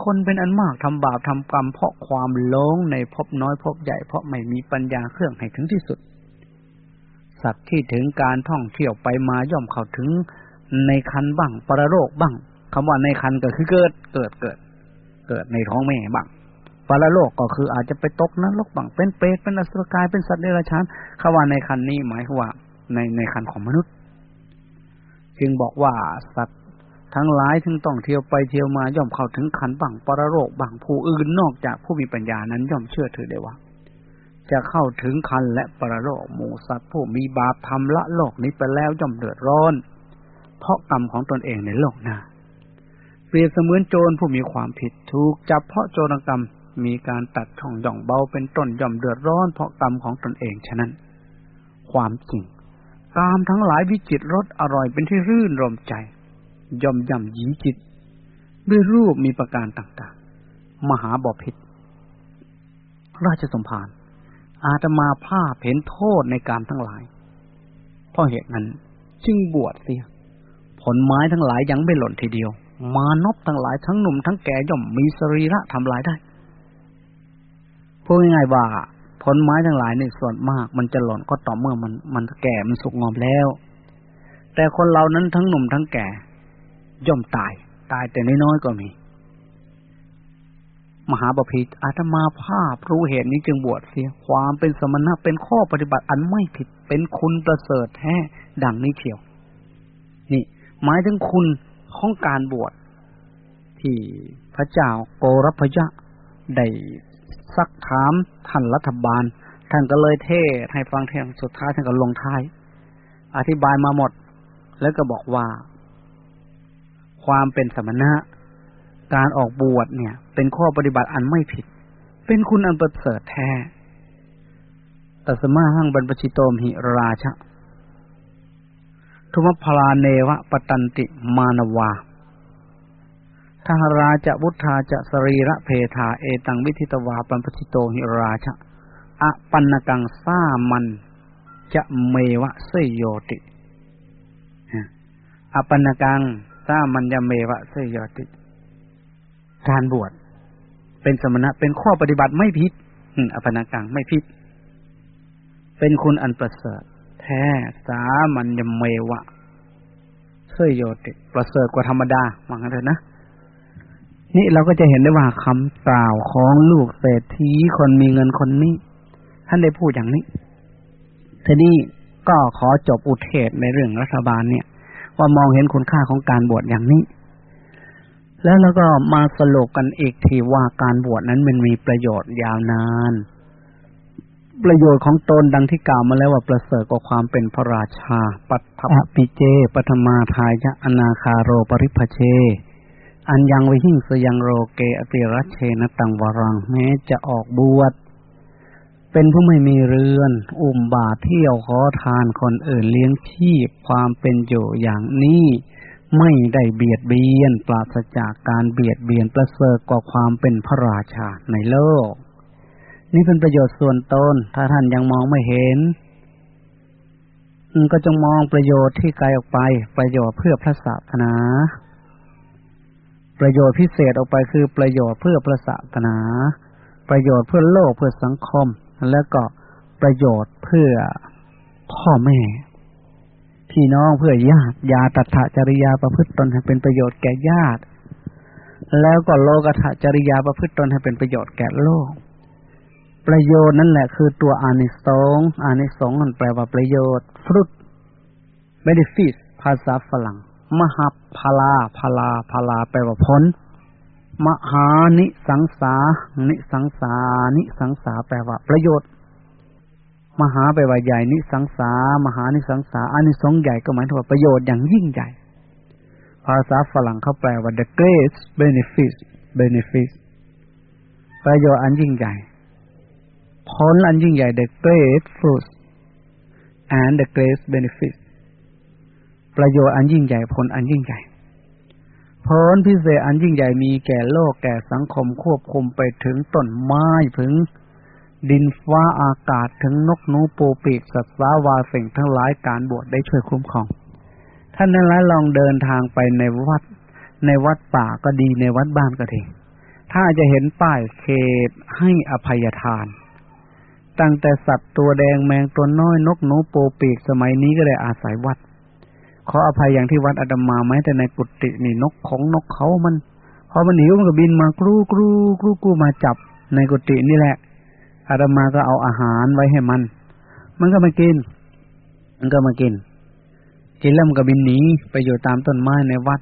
คนเป็นอันมากทำบาปทำกรรมเพราะความโลงในภพน้อยภพใหญ่เพราะไม่มีปัญญาเครื่องให้ถึงที่สุด สัตว์ที่ถึงการท่องเที่ยวไปมาย่อมเข้าถึงในคันบ้าง ปรโรคบ้างคำว่าในคันก็คือเกิด เกิดเกิด เกิดในท้องแม่บ้าง ปรโลกก็คืออาจจะไปตกนรกบ้าง เป็นเปรตเป็นอสุรกายเป็นสัตว์เดรัจฉานคำว่าในคันนี้หมายว่าในในคันของมนุษย์ จึงบอกว่าสัตว์ทั้งหลายถึงต้องเที่ยวไปเที่ยวมาย่อมเข้าถึงขันบังปรโรคบังผู้อื่นนอกจากผู้มีปัญญานั้นย่อมเชื่อถือได้ว่า จะเข้าถึงคันและปรโรคหมูสัตว์ผู้มีบาปทำละโลกนี้ไปแล้วย่อมเดือดร้อน เพราะกรรมของตนเองในโลกหน้าเปรียบเสมือนโจรผู้มีความผิดถูกจับเพราะโจรกรรมมีการตัดช่องย่องเบาเป็นต้นย่อมเดือดร้อนเพราะกรรมของตนเองฉะนั้น ความจริงกามทั้งหลายวิจิตรสอร่อยเป็นที่รื่นรมใจ ย่อมย่ำหยีจิต ด้วยรูปมีประการต่างๆ มหาบอพิษราชสมภาร อาตมาภาพเห็นโทษในกามทั้งหลาย เพราะเหตุนั้น จึงบวชเสีย ผลไม้ทั้งหลายยังไม่หล่นทีเดียว มานพทั้งหลายทั้งหนุ่มทั้งแก่ย่อมมีสรีระทำลายได้พูดง่ายๆว่าผลไม้ทั้งหลายในส่วนมาก มันจะหล่นก็ต่อเมื่อมันมันแก่มันสุกงอมแล้ว แต่คนเรานั้นทั้งหนุ่มทั้งแก่ ย่อมตาย ตายแต่น้อยๆก็มี มหาบพิตรอาตมาภาพรู้เหตุนี้จึงบวชเสียความเป็นสมณะเป็นข้อปฏิบัติอันไม่ผิด เป็นคุณประเสริฐแท้ดังนี้เชียว นี่ หมายถึงคุณของการบวชที่พระเจ้าโกรพยะได้ซักถามท่านรัฐบาล ท่านก็เลยเทศให้ฟังเทศสุดท้ายท่านก็ลงท้าย อธิบายมาหมด แล้วก็บอกว่า ความเป็นสมณะ การออกบวชเนี่ย เป็นข้อปฏิบัติอันไม่ผิด เป็นคุณอันประเสริฐแท้ตัสมาหังบรรพชิโตมหิราชะทุมพลาเนวะปตันติมานวาทหราจะวุธาจะสรีระเพทาเอตังวิทิตวาปันปชิโตหิราชะอปันกังสามัน จะเมวะเสยโยติอปันกังสามันจะเมวะเสยโยติ การบวชเป็นสมณะเป็นข้อปฏิบัติไม่ผิดอปันกังไม่ผิด เป็นคุณอันประเสริฐ แท้สามันจะเมวะเสยโยติประเสริฐกว่าธรรมดาว่างั้นเถอะนะนี่เราก็จะเห็นได้ว่าคำกล่าวของลูกเศรษฐีคนมีเงินคนนี้ ท่านได้พูดอย่างนี้ทีนี้ก็ขอจบอุเทศในเรื่องรัฐบาลเนี่ย ว่ามองเห็นคุณค่าของการบวชอย่างนี้ แล้วเราก็มาสรุปกันอีกทีว่าการบวชนั้นมันมีประโยชน์ยาวนาน ประโยชน์ของตนดังที่กล่าวมาแล้วว่าประเสริฐกว่าความเป็นพระราชา ปัตถปิเจปัทมาทายะอนาคาโรปริพเช อันยังวิหิงสยังโรเกอติรัชเชนตังวรังแม้จะออกบวชเป็นผู้ไม่มีเรือน อุ่มบาเที่ยวขอทานคนอื่นเลี้ยงชีพความเป็นอยู่อย่างนี้ ไม่ได้เบียดเบียนปราศจากการเบียดเบียนประเสริฐกว่าความเป็นพระราชาในโลก นี่เป็นประโยชน์ส่วนตนถ้าท่านยังมองไม่เห็นก็จงมองประโยชน์ที่ไกลออกไป ประโยชน์เพื่อพระศาสนา ประโยชน์พิเศษออกไปคือประโยชน์เพื่อประศาสนา ประโยชน์เพื่อโลกเพื่อสังคม แล้วก็ประโยชน์เพื่อพ่อแม่ พี่น้องเพื่อญาติยาตัถจริยาประพฤติตนให้เป็นประโยชน์แก่ญาติ แล้วก็โลกถจริยาประพฤติตนให้เป็นประโยชน์แก่โลก ประโยชน์นั่นแหละคือตัวอานิสงส์อานิสงส์มันแปลว่าประโยชน์ fruit benefit ภาษาฝรั่ง มหาพลาพลาพลาแปลว่าพ้นมหานิสังสา นิสังสา นิสังสาแปลว่าประโยชน์ มหาแปว่าใหญ่นิสังสามหานิสังสาอานิสงส์ใหญ่ก็หมายถึงว่าประโยชน์อย่างยิ่งใหญ่ ภาษาฝรั่งเขาแปลว่า the great benefit benefit ประโยชน์อันยิ่งใหญ่ ผลอันยิ่งใหญ่ the great fruit and the great benefit ประโยชน์อันยิ่งใหญ่ผลอันยิ่งใหญ่ผลพิเศษอันยิ่งใหญ่มีแก่โลกแก่สังคมควบคุมไปถึงต้นไม้ถึง ดินฟ้าอากาศถึงนกนูปูปีกสัตว์สาวาสิ่งทั้งหลายการบวชได้ช่วยคุ้มครอง ท่านนั้นลองเดินทางไปในวัด ในวัดป่าก็ดีในวัดบ้านก็ดีถ้าจะเห็นป้ายเขตให้อภัยทาน ตั้งแต่สัตว์ตัวแดงแมงตัวน้อยนกหนูปูปีกสมัยนี้ก็เลยอาศัยวัด ขออภัยอย่างที่วัดอาดามาไหมแต่ในกุฏินี่นกของนกเขามัน พอมันหิวมันก็บินมากรูกรูกรูกรูมาจับในกุฏินี่แหละ อาดามาก็เอาอาหารไว้ให้มัน มันก็มากิน มันก็มากิน กินแล้วมันก็บินหนีไปอยู่ตามต้นไม้ในวัด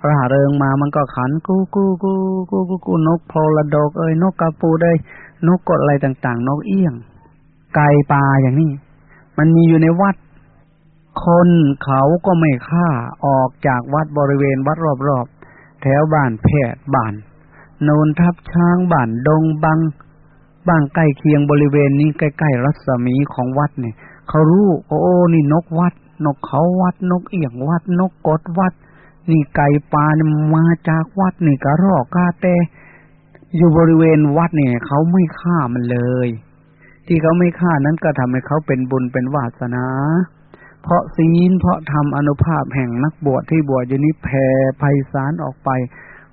พระหาเริงมามันก็ขันกู้กู้กู้กู้กู้กู้นกโพลดกเอ้ยนกกระปูได้นกกดอะไรต่างๆ นกเอี้ยง ไก่ปลาอย่างนี้ มันมีอยู่ในวัด คนเขาก็ไม่ฆ่าออกจากวัดบริเวณวัดรอบๆ แถวบ้านแพทย์บ้าน โนนทับช้างบ้านดงบัง บ้างใกล้เคียงบริเวณนี้ใกล้ๆรัศมีของวัดเนี่ยเขารู้โอ้นี่นกวัด นกเขาวัดนกเอี่ยงวัด นกกดวัด นี่ไก่ปลาเนี่ยมาจากวัดนี่กระรอกกาเตอยู่บริเวณวัดเนี่ยเขาไม่ฆ่ามันเลย ที่เขาไม่ฆ่านั้นก็ทำให้เขาเป็นบุญเป็นวาสนา เพราะศีลเพราะธรรมอนุภาพแห่งนักบวชที่บวชอยู่นี้แผ่ไพศาลออกไป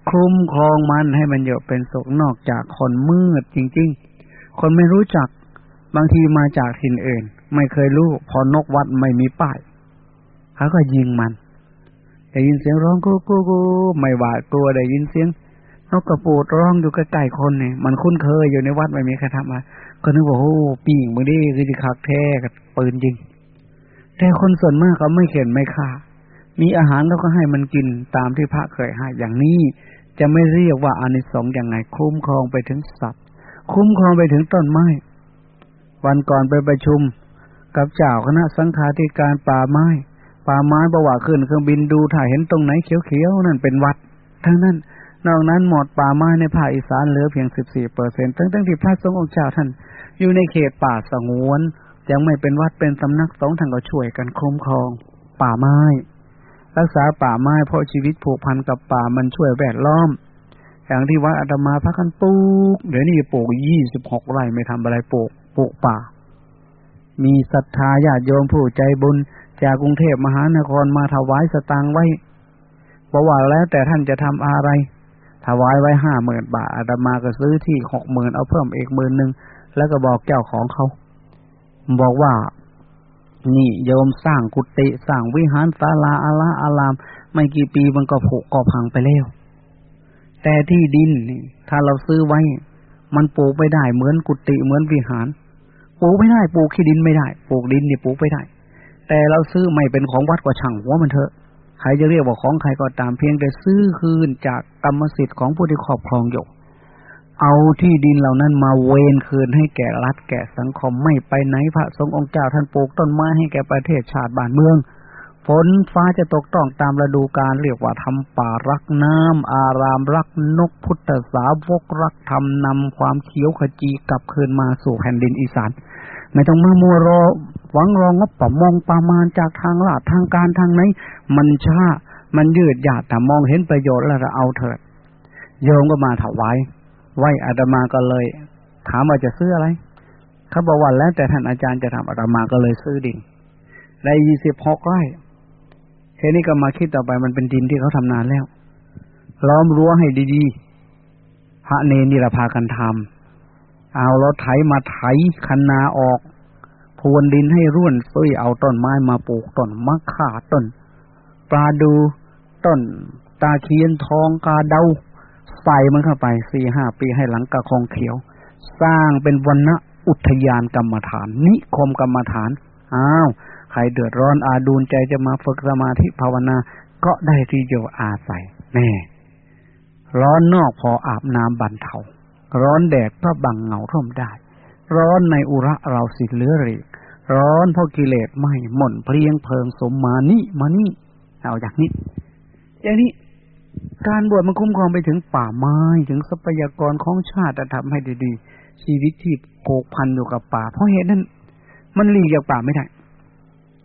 คุ้มครองมันให้มันอยู่เป็นสุขนอกจากคนมืดจริง ๆ คนไม่รู้จัก บางทีมาจากถิ่นอื่น ไม่เคยรู้ พอนกวัดไม่มีป้ายเขาก็ยิงมันได้ยินเสียงร้องกูกูกูไม่หวาดกลัวได้ยินเสียงนกกระปูดร้องอยู่ใกล้ๆคนเนี่ยมันคุ้นเคยอยู่ในวัดไม่มีใครทำมาก็นึกว่าโอ้ปีงมึงดิคือจะคักแท้กับปืนยิง แต่คนส่วนมากเขาไม่เข็นไม่ฆ่า มีอาหารแล้วก็ให้มันกินตามที่พระเคยให้อย่างนี้ จะไม่เรียกว่าอานิสงส์อย่างไงคุ้มครองไปถึงสัตว์ คุ้มครองไปถึงต้นไม้ วันก่อนไปประชุม กับเจ้าคณะสังฆาธิการป่าไม้ ป่าไม้ประว่าขึ้นเครื่องบินดูถ่ายเห็นตรงไหนเขียวๆนั่นเป็นวัด ทั้งนั้น นอกนั้นหมดป่าไม้ในภาคอีสานเหลือเพียงสิบสี่เปอร์เซ็นต์ตั้งแต่ที่พระสงฆ์องค์เจ้าท่าน อยู่ในเขตป่าสงวนยังไม่เป็นวัดเป็นสำนักสงฆ์ท่านก็ช่วยกันคุ้มครอง ป่าไม้ รักษาป่าไม้เพราะชีวิตผูกพันกับป่ามันช่วยแวดล้อม อย่างที่วัดอาตมาพักกันปลูกเดี๋ยวนี้ปลูกยี่สิบหกไร่ไม่ทำอะไรปลูกปลูกป่า มีศรัทธาญาติโยมผู้ใจบุญจากกรุงเทพมหานครมาถวายสตางไว้บอกว่าแล้วแต่ท่านจะทำอะไร ถวายไว้ห้าหมื่นบาทอาตมาก็ซื้อที่หกหมื่นเอาเพิ่มอีกหมื่นหนึ่งแล้วก็บอกเจ้าของเขา บอกว่านี่โยมสร้างกุฏิสร้างวิหารศาลาอาลาอาราม ไม่กี่ปีมันก็ผุก็พังไปแล้ว แต่ที่ดินนี่ ถ้าเราซื้อไว้ มันปลูกไม่ได้เหมือนกุฏิเหมือนวิหารปลูกไม่ได้ปลูกขี้ดินไม่ได้ปลูกดินนี่ปลูกไม่ได้ แต่เราซื้อไม่เป็นของวัดก็ช่างหัวมันเถอะใครจะเรียกว่าของใครก็ตามเพียงแต่ซื้อคืนจากกรรมสิทธิ์ของผู้ที่ครอบครองอยู่เอาที่ดินเหล่านั้นมาเวนคืนให้แก่รัฐแก่สังคมไม่ไปไหนพระสงฆ์องค์เจ้าท่านปลูกต้นไม้ให้แก่ประเทศชาติบ้านเมือง ฝนฟ้าจะตกต้องตามฤดูกาลเรียกว่าทำป่ารักน้ำอารามรักนกพุทธสาวกรักธรรมนำความเขียวขจีกลับคืนมาสู่แผ่นดินอีสานไม่ต้องมามัวรอหวังรองบประมองประมาณจากทางลาดทางการทางไหนมันช้ามันยืดหยาดแต่มองเห็นประโยชน์แล้วเราเอาเถิด โยมก็มาถวายไหวอาตมาก็เลย ถามว่าจะซื้ออะไรเขาบอกว่าแล้วแต่ท่านอาจารย์จะทำอาตมาก็เลยซื้อดินได้ยี่สิบหกไร่ ทีนี้ก็มาคิดต่อไปมันเป็นดินที่เขาทำนานแล้ว ล้อมรั้วให้ดีๆพระเนนี่ละพากันทำเอารถไถมาไถคันนาออกพรวนดินให้ร่วนซุยเอาต้นไม้มาปลูกต้นมะข่าต้นปลาดูต้น ตาเคียนทองกาเดาใส่มันเข้าไปสี่ห้าปีให้หลังกระคองเขียว สร้างเป็นวันณะอุทยานกรรมฐาน นิคมกรรมฐานอ้าว ครเดือดร้อนอาดูนใจจะมาฝึกสมาธิภาวนา ก็ได้ที่อยู่อาศัยแน่ร้อนนอกพออาบน้ำบันเทาร้อนแดดก็บังเงาร่มได้ ร้อนในอุระเราสิเลือรีร้อนเพราะกิเลสไม่หม่นเพลียงเพิงสมมานี่มานี่เอาอย่างนี้อย่างนี้การบวชมันคุ้มครองไปถึงป่าไม้ถึงทรัพยากรของชาติจะทำให้ดีๆชีวิตที่โกพันอยู่กับป่า เพราะเหตุนั้น มันหลีกจากป่าไม่ได้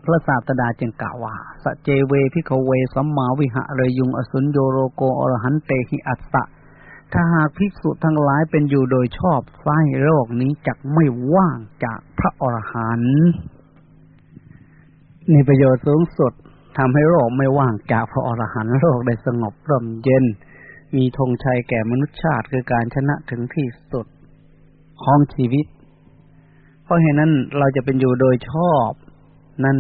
พระศาสดาจึงกล่าวว่า สเจเวพิกเวสัมมาวิหะเรยุงอสุนโยโรโกอรหันเตหิอัสสะถ้าหากภิกษุทั้งหลายเป็นอยู่โดยชอบไส้โลกนี้จักไม่ว่างจากพระอรหันต์นี่ประโยชน์สูงสุดทำให้โลกไม่ว่างจากพระอรหันต์โลกได้สงบร่มเย็น มีธงชัยแก่มนุษยชาติคือการชนะถึงที่สุดของชีวิต เพราะเหตุนั้นเราจะเป็นอยู่โดยชอบ นั่น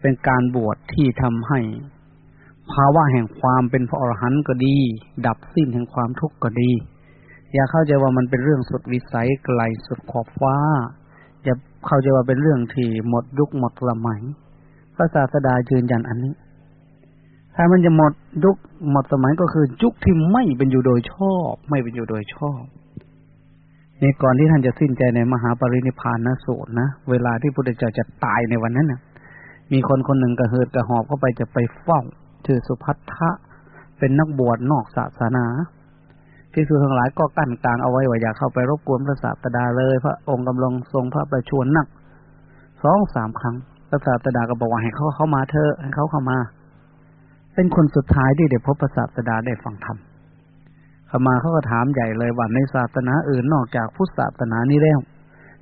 เป็นการบวชที่ทำให้ ภาวะแห่งความเป็นพระอรหันต์ก็ดี ดับสิ้นแห่งความทุกข์ก็ดี อย่าเข้าใจว่ามันเป็นเรื่องสุดวิสัยไกลสุดขอบฟ้า อย่าเข้าใจว่าเป็นเรื่องที่หมดยุคหมดสมัยพระศาสดายืนยันอันนี้ ถ้ามันจะหมดยุคหมดสมัยก็คือยุคที่ไม่เป็นอยู่โดยชอบ ไม่เป็นอยู่โดยชอบ นก่อนที่ท่านจะสิ้นใจในมหาปรินิพานนะสูตรนะ เวลาที่พระพุทธเจ้าจะตายในวันนั้นนะมีคนคนหนึ่งกระเหิดกระหอบเข้าไปจะไปเฝ้าชื่อสุพัทธะเป็นนักบวชนอกศาสนาที่สุทั้งหลายก็กั้นกลางเอาไว้ว่าอย่าเข้าไปรบกวนพระศาสดาเลย พระองค์กำลังทรงพระประชวรนักสองสามครั้งพระศาสดาก็บอกว่าให้เขาเข้ามาเถอให้เขาเข้ามา เป็นคนสุดท้ายที่ได้พบพระศาสดาได้ฟังธรรม ขามาเขาก็ถามใหญ่เลยว่าในศาสนาอื่นนอกจากพุทธศาสนานี้แล้ว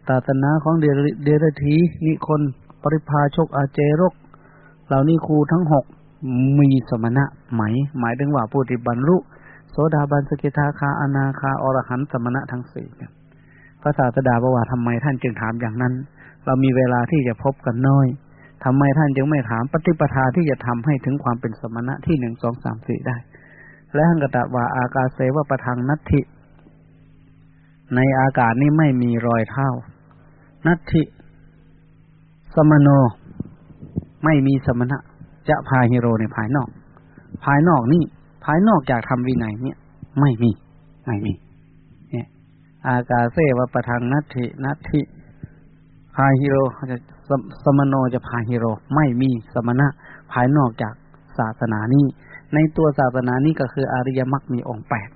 ศาสนาของเดเดรธีนิคนปริพาชกอาเจรก เหล่านี้ครูทั้งหกมีสมณะไหม หมายถึงว่าผู้ที่บรรลุโสดาบันสกิทาคาอนาคาอรหันสมณะทั้งสี่พระศาสดาบอกว่าทำไมท่านจึงถามอย่างนั้น เรามีเวลาที่จะพบกันน้อยทำไมท่านจึงไม่ถามปฏิปทาที่จะทำให้ถึงความเป็นสมณะที่หนึ่งสองสามสี่ได้ และหังกตะว่าอากาเสวะประทังนัตถิ ในอากาศนี้ไม่มีรอยเท้า นัตถิ สมโน ไม่มีสมณะ จะพาฮิโรในภายนอก ภายนอกนี่ ภายนอกจากทำวินัยเนี่ย ไม่มี ไม่มี เนี่ย อากาเสวะประทังนัตถิ นัตถิพาฮิโรจะสสมโนจะพาฮิโร ไม่มีสมณะ ภายนอกจากศาสนานี้ ในตัวศาสนานี้ก็คืออริยมรรคมีองค์แปด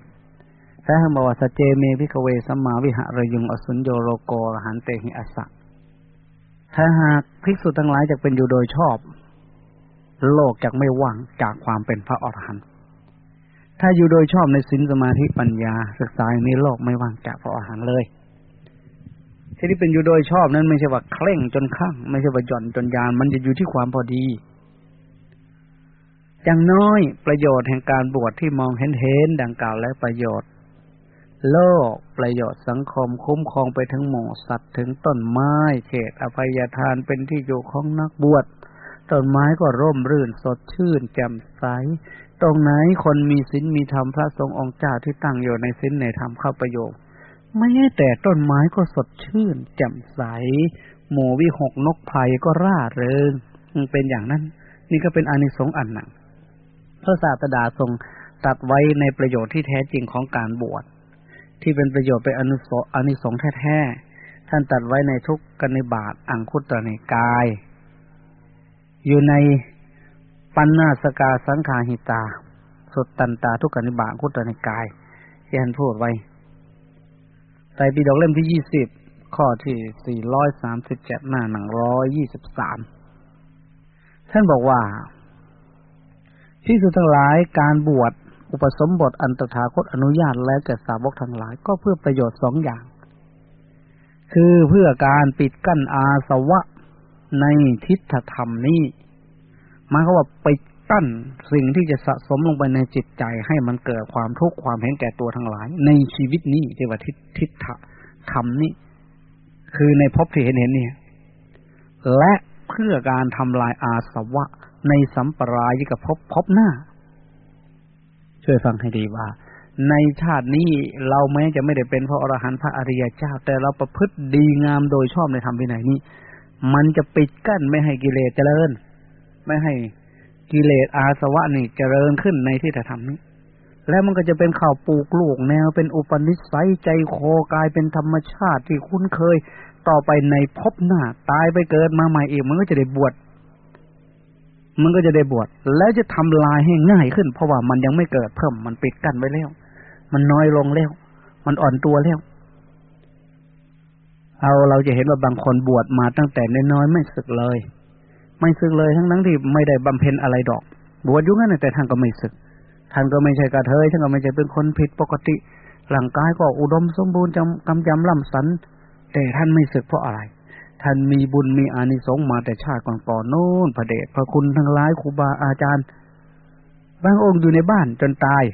ถ้าบอกว่าสเจเมพิกเวสัมมาวิหะระยุงอสุญโยโรโกรหันเตหิอัสสะถ้าหากภิกษุทั้งหลายจะเป็นอยู่โดยชอบ โลกจะไม่ว่างจากความเป็นพระอรหันต์ถ้าอยู่โดยชอบในสินสมาธิปัญญาศึกษาอย่างนี้โลกไม่ว่างจากพระอรหันต์เลยที่ที่เป็นอยู่โดยชอบนั้นไม่ใช่ว่าเคร่งจนข้างไม่ใช่ว่าหย่อนจนยานมันจะอยู่ที่ความพอดี อย่างน้อยประโยชน์แห่งการบวชที่มองเห็นเห็นดังกล่าวและประโยชน์ โลกประโยชน์สังคมคุ้มครองไปถึงหมู่สัตว์ถึงต้นไม้เขตอภัยทานเป็นที่อยู่ของนักบวชต้นไม้ก็ร่มรื่นสดชื่นแจ่มใส ตรงไหนคนมีศีลมีธรรมพระสงฆ์องค์เจ้าที่ตั้งอยู่ในศีลในธรรมเข้าประโยชน์ไม่แต่ต้นไม้ก็สดชื่นแจ่มใส หมูวิหกนกไพรก็ร่าเริงเป็นอย่างนั้น นี่ก็เป็นอานิสงส์อันหนึ่ง พระศาสดาทรงตัดไว้ในประโยชน์ที่แท้จริงของการบวชที่เป็นประโยชน์เป็นอนุสอนิสงส์แท้ๆท่านตัดไว้ในทุกกนิบาตอังคุตรในกาย อยู่ในปัญนาสกาสังขาหิตา สุดตันตาทุกกนิบาตคุตรในกายที่ท่านพูดไว้ไตรปิฎกเล่มที่ยี่สิบข้อที่สี่ร้อยสามสิบเจ็ดหน้าหนังร้อยยี่สิบสามท่านบอกว่า ที่สุดทั้งหลายการบวชอุปสมบทอันตถาคตอนุญาตและแก่สาวกทั้งหลายก็เพื่อประโยชน์สองอย่าง คือเพื่อการปิดกั้นอาสวะในทิฏฐธรรมนี้หมายความว่าปิดกั้นสิ่งที่จะสะสมลงไปในจิตใจให้มันเกิดความทุกข์ความเห็นแก่ตัวทั้งหลาย ในชีวิตนี้เรียกว่าทิฏทิฏฐธรรมนี้ คือในภพที่เห็นเห็นเนี่ย และเพื่อการทำลายอาสวะ ในสัมปรายกับพภพบหน้า ช่วยฟังให้ดีว่า ในชาตินี้เราแม้จะไม่ได้เป็นพระอรหันต์พระอริยเจ้า แต่เราประพฤติดีงามโดยชอบในธรรมวินัยนี้ มันจะปิดกั้นไม่ให้กิเลสเจริญ ไม่ให้กิเลสอาสวะนี่เจริญขึ้นในที่ธรรมนี้แล้วมันก็จะเป็นข่าวปลูกลูกแนวเป็นอุปนิสัยใจคอกลายเป็นธรรมชาติที่คุ้นเคย ต่อไปในภพหน้าตายไปเกิดมาใหม่อีกมันก็จะได้บวช มันก็จะได้บวชแล้วจะทำลายให้ง่ายขึ้น เพราะว่ามันยังไม่เกิดเพิ่มมันปิดกั้นไว้แล้ว มันน้อยลงแล้ว มันอ่อนตัวแล้วเอาเราจะเห็นว่าบางคนบวชมาตั้งแต่น้อยๆไม่สึกเลย ไม่สึกเลยทั้งนั้นที่ไม่ได้บำเพ็ญอะไรดอก บวชยุ่งนั่นแต่ท่านก็ไม่สึกท่านก็ไม่ใช่กระเทยท่านก็ไม่ใช่เป็นคนผิดปกติร่างกายก็อุดมสมบูรณ์จำกำจำล่ำสัน แต่ท่านไม่สึกเพราะอะไร ท่านมีบุญมีอานิสงส์มาแต่ชาติก่อนๆโน้นพระเดชพระคุณทั้งหลายครูบาอาจารย์ บางองค์อยู่ในบ้านจนตาย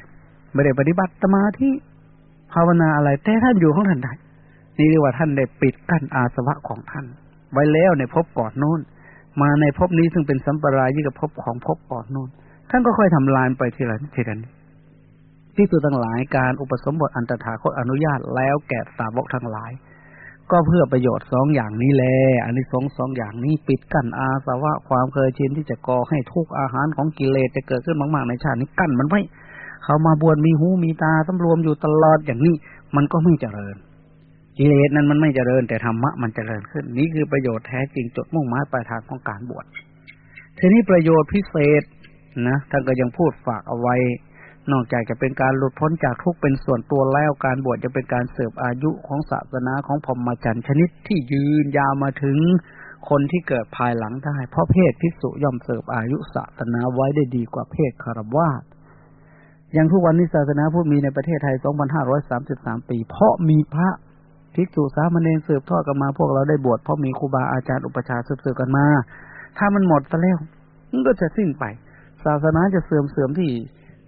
ไม่ได้ปฏิบัติสมาธิภาวนาอะไร แต่ท่านอยู่ของท่านได้นี่เรียกว่าท่านได้ปิดกั้นอาสวะของท่าน ไว้แล้วในภพก่อนโน้น มาในภพนี้ซึ่งเป็นสัมปรายยิ่งกับภพของภพก่อนนู่นท่านก็ค่อยทำลายไปทีละทีละนี้ที่สุดทั้งหลายการอุปสมบทอันตถาคตอนุญาตแล้วแก่สาวกทั้งหลาย ก็เพื่อประโยชน์สองอย่างนี้แลอันนี้สองสองอย่างนี้ปิดกั้นอาสวะความเคยชินที่จะก่อให้ทุกอาหารของกิเลสจะเกิดขึ้นมากๆในชาตินี้กั้นมันไว้เขามาบวชมีหูมีตาสำรวมอยู่ตลอดอย่างนี้ มันก็ไม่เจริญ กิเลสนั้นมันไม่เจริญ แต่ธรรมะมันเจริญขึ้น นี่คือประโยชน์แท้จริงจุดมุ่งหมายปลายทางของการบวชทีนี้ประโยชน์พิเศษนะท่านก็ยังพูดฝากเอาไว้ นอกจากจะเป็นการหลุดพ้นจากทุกเป็นส่วนตัวแล้วการบวชจะเป็นการเสร์ฟอายุของศาสนาของพรหมจรรย์ชนิดที่ยืนยาวมาถึงคนที่เกิดภายหลังได้ เพราะเพศพิสุย่อมเสร์ฟอายุศาสนาไว้ได้ดีกว่าเพศคารวาสอย่างทุกวันนี้ศาสนาพูดมีในประเทศไทย 2533 ปี เพราะมีพระภิกษุสามเณรสืบทอดกันมาพวกเราได้บวชเพราะมีครูบาอาจารย์อุปชาสืบๆกันมา ถ้ามันหมดไปแล้วมันก็จะสิ้นไป ศาสนาจะเสื่อมเสื่อมที่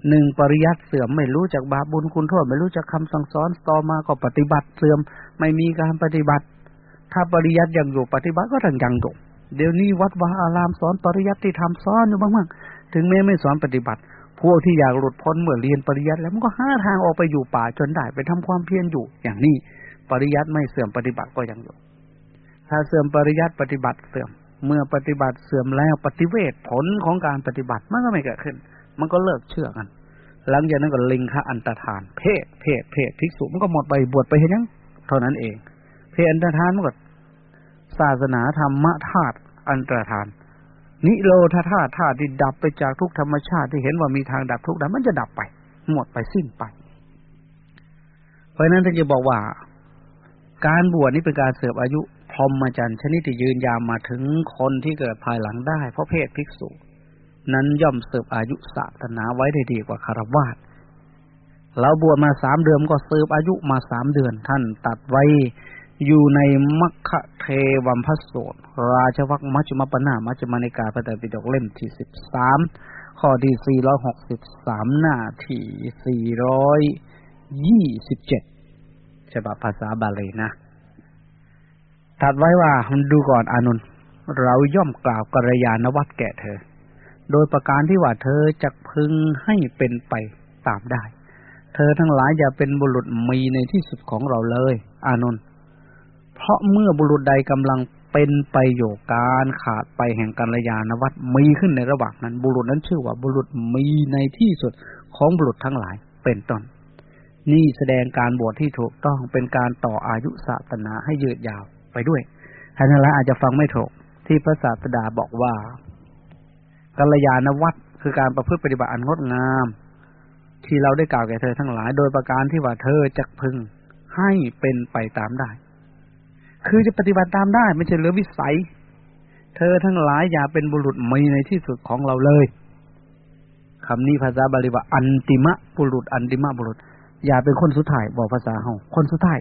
หนึ่งปริยัติเสื่อมไม่รู้จักบาปบุญคุณโทษ ไม่รู้จักคำสั่งสอนต่อมาก็ปฏิบัติเสื่อม ไม่มีการปฏิบัติ ถ้าปริยัติยังอยู่ปฏิบัติก็ทังยังอยู่เดี๋ยวนี้วัดวาอารามสอนปริยัติธรรมสอนอยู่บ้างๆถึงแม้ไม่สอนปฏิบัติ พวกที่อยากหลุดพ้นเมื่อเรียนปริยัติแล้วมันก็หาทางออกไปอยู่ป่าจนได้ไปทำความเพียรอยู่อย่างนี้ ปริยัติไม่เสื่อมปฏิบัติก็ยังอยู่ ถ้าเสื่อมปริยัติปฏิบัติเสื่อม เมื่อปฏิบัติเสื่อมแล้วปฏิเวทผลของการปฏิบัติมันก็ไม่เกิดขึ้น มันก็เลิกเชื่อกัน หลังจากนั้นก็ลิงคะอันตรธาน เพศเพศเพศภิกษุมันก็หมดไปบวชไปเห็นยังเท่านั้นเอง เพศอันตรธานมันก็ศาสนาธรรมธาตุอันตรธาน นิโรธาธาตุธาตุที่ดับไปจากทุกธรรมชาติที่เห็นว่ามีทางดับทุกดับมันจะดับไป หมดไปสิ้นไป เพราะนั้นท่านจะบอกว่า การบวชนี่เป็นการเสริมอายุพรหมจรรย์ชนิดที่ยืนยาวมาถึงคนที่เกิดภายหลังได้ เพราะเพศภิกษุ นั้นย่อมเสริมอายุศาสนาไว้ได้ดีกว่าคารวาสเราบวชมาสามเดือนก็เสริมอายุมาสามเดือนท่านตัดไว้อยู่ในมัคคะเทวัมพโสตราชวัคมัชฌมปนามัชฌิมานิกาพระไตรปิฎกเล่มที่สิบสามข้อที่สี่ร้อยหกสิบสามหน้าที่สี่ร้อยยี่สิบเจ็ดฉบับภาษาบาลีนะตัดไว้ว่าดูก่อนอานนเราย่อมกล่าวกัลยาณวัตแก่เธอ โดยประการที่ว่าเธอจะพึงให้เป็นไปตามได้ เธอทั้งหลายอย่าเป็นบุรุษมีในที่สุดของเราเลย อานนท์เพราะเมื่อบุรุษใดกำลังเป็นไปโยการขาดไปแห่งกัลยาณวัตรมีขึ้นในระหว่างนั้น บุรุษนั้นชื่อว่าบุรุษมีในที่สุดของบุรุษทั้งหลายเป็นต้นนี่แสดงการบวชที่ถูกต้องเป็นการต่ออายุศาสนาให้ยืดยาวไปด้วยท่านทั้งหลายอาจจะฟังไม่ถูกที่พระศาสดาบอกว่า กัลยาณวัตรคือการประพฤติปฏิบัติอันงดงาม ที่เราได้กล่าวแก่เธอทั้งหลาย โดยประการที่ว่าเธอจะพึงให้เป็นไปตามได้ คือจะปฏิบัติตามได้ไม่ใช่เหลือวิสัย เธอทั้งหลายอย่าเป็นบุรุษมีในที่สุดของเราเลยคำนี้ภาษาบาลีว่าอันติมะบุรุษ อันติมะบุรุษ อย่าเป็นคนสุดท้ายบอกภาษาเฮาคนสุดท้าย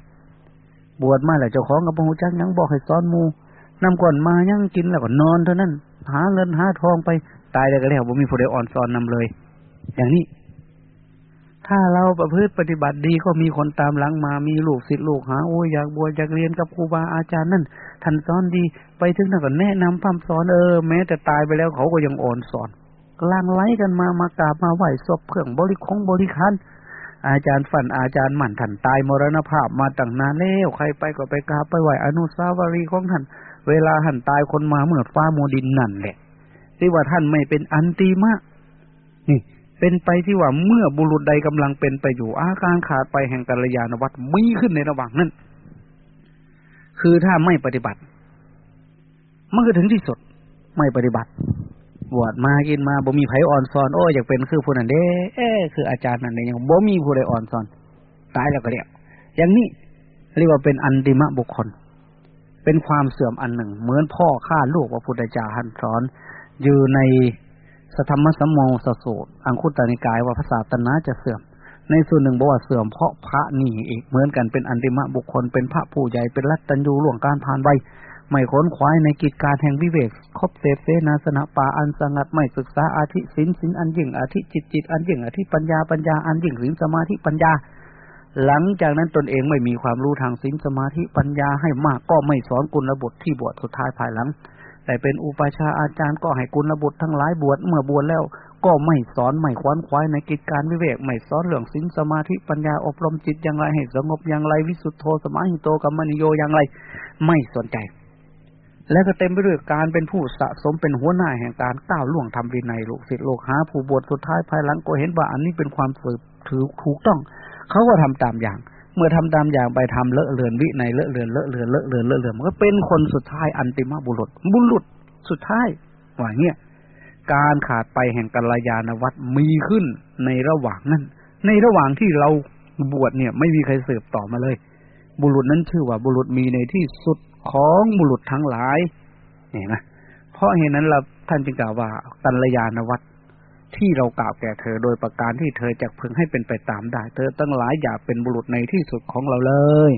บวชมาแหละเจ้าของกับพระจักยังบอกให้ซ้อนมูนำก่อนมายังกินแล้วก็นอนเท่านั้น หาเงินหาทองไป ตายได้ก็แล้วบ่มีผู้ใดอ่อนซอนนำเลย อย่างนี้ ถ้าเราประพฤติปฏิบัติดีก็มีคนตามหลังมา มีลูกศิษย์ลูกหาโอ้ยอยากบวชอยากเรียนกับครูบาอาจารย์นั่นท่านสอนดี ไปถึงนั่นก็แนะนำพัฒสอนเออแม้แต่ตายไปแล้วเขาก็ยังอ่อนสอนกลางไล่กันมามากราบมาไหว้ศพเพื่องบริคงบริคันอาจารย์ฝันอาจารย์หมั่นท่านตายมรณภาพมาตั้งนานแล้วใครไปก็ไปกราบไปไหว้อนุสาวรีย์ของท่าน เวลาท่านตายคนมาเมื่อฟ้าโมดินนั่นแหละ ที่ว่าท่านไม่เป็นอันตีมะนี่ เป็นไปที่ว่าเมื่อบุรุษใดกำลังเป็นไปอยู่ อาการขาดไปแห่งกัลยาณวัตรมีขึ้นในระหว่างนั้น คือถ้าไม่ปฏิบัติมันก็ถึงที่สุดไม่ปฏิบัติบวชมากินมาบ่มีไผอ่อนซอนโอ้อยากเป็นคือผู้นั้นเด้เอ้คืออาจารย์นั่นเองยังบ่มีผู้ใดอ่อนซอน ตายแล้วก็เรียกอย่างนี้เรียกว่าเป็นอันติมะบุคคล เป็นความเสื่อมอันหนึ่ง เหมือนพ่อฆ่าลูกว่าพุทธเจ้าหันสอน อยู่ในสธรรมสัมโมสสูตรอังคุตตนิกายว่าภาษาตนาจะเสื่อม ในส่วนหนึ่งบอกว่าเสื่อมเพราะพระนี่อีกเหมือนกันเป็นอันติมะบุคคลเป็นพระผู้ใหญ่เป็นรัตตัญญูล่วงการผ่านไวไม่ขนขวายในกิจการแห่งวิเวกคบเสพเสนาสนะป่าอันสงัดไม่ศึกษาอาธิสินสินอันยิ่งอาธิจิตจิตอันยิ่งอาธิปัญญาปัญญาอันยิ่งสินสมาธิปัญญา หลังจากนั้นตนเองไม่มีความรู้ทางสินสมาธิปัญญาให้มากก็ไม่สอนกุลบุตรที่บวชสุดท้ายภายหลัง แต่เป็นอุปชาอาจารย์ก็ให้กุลบุตรทั้งหลายบวชเมื่อบวชแล้ว ก็ไม่สอนไม่คว้นควายในกิจการวิเวกไม่สอนเรื่องศีลสมาธิปัญญาอบรมจิตอย่างไรให้สงบอย่างไรวิสุทธโธสมาหิโตกัมมณิโยอย่างไร ไม่สนใจ และก็เต็มไปด้วยการเป็นผู้สะสมเป็นหัวหน้าแห่งการก้าวล่วงทำวินัยลูกศิษย์ลูกหาผู้บวชสุดท้ายภายหลังก็เห็นว่าอันนี้เป็นความสืบถือถูกต้อง เขาก็ทำตามอย่าง เมื่อทำตามอย่างไปทำเลอะเลือนวิในเลอะเลือนเลอะเลือนเลอะเลือนเลอะเลือนมันก็เป็นคนสุดท้ายอันติมาบุรุษ บุรุษสุดท้ายว่าเงี้ยการขาดไปแห่งกัลยาณวัตรมีขึ้นในระหว่างนั้น ในระหว่างที่เราบวชเนี่ย ไม่มีใครสืบต่อมาเลย บุรุษนั้นชื่อว่าบุรุษมีในที่สุดของบุรุษทั้งหลายเห็นไหมเพราะเหตุนั้นเราท่านจึงกล่าวว่ากัลยาณวัตร ที่เรากล่าวแก่เธอโดยประการที่เธอจะพึงให้เป็นไปตามได้ เธอตั้งหลายอย่าเป็นบุรุษในที่สุดของเราเลย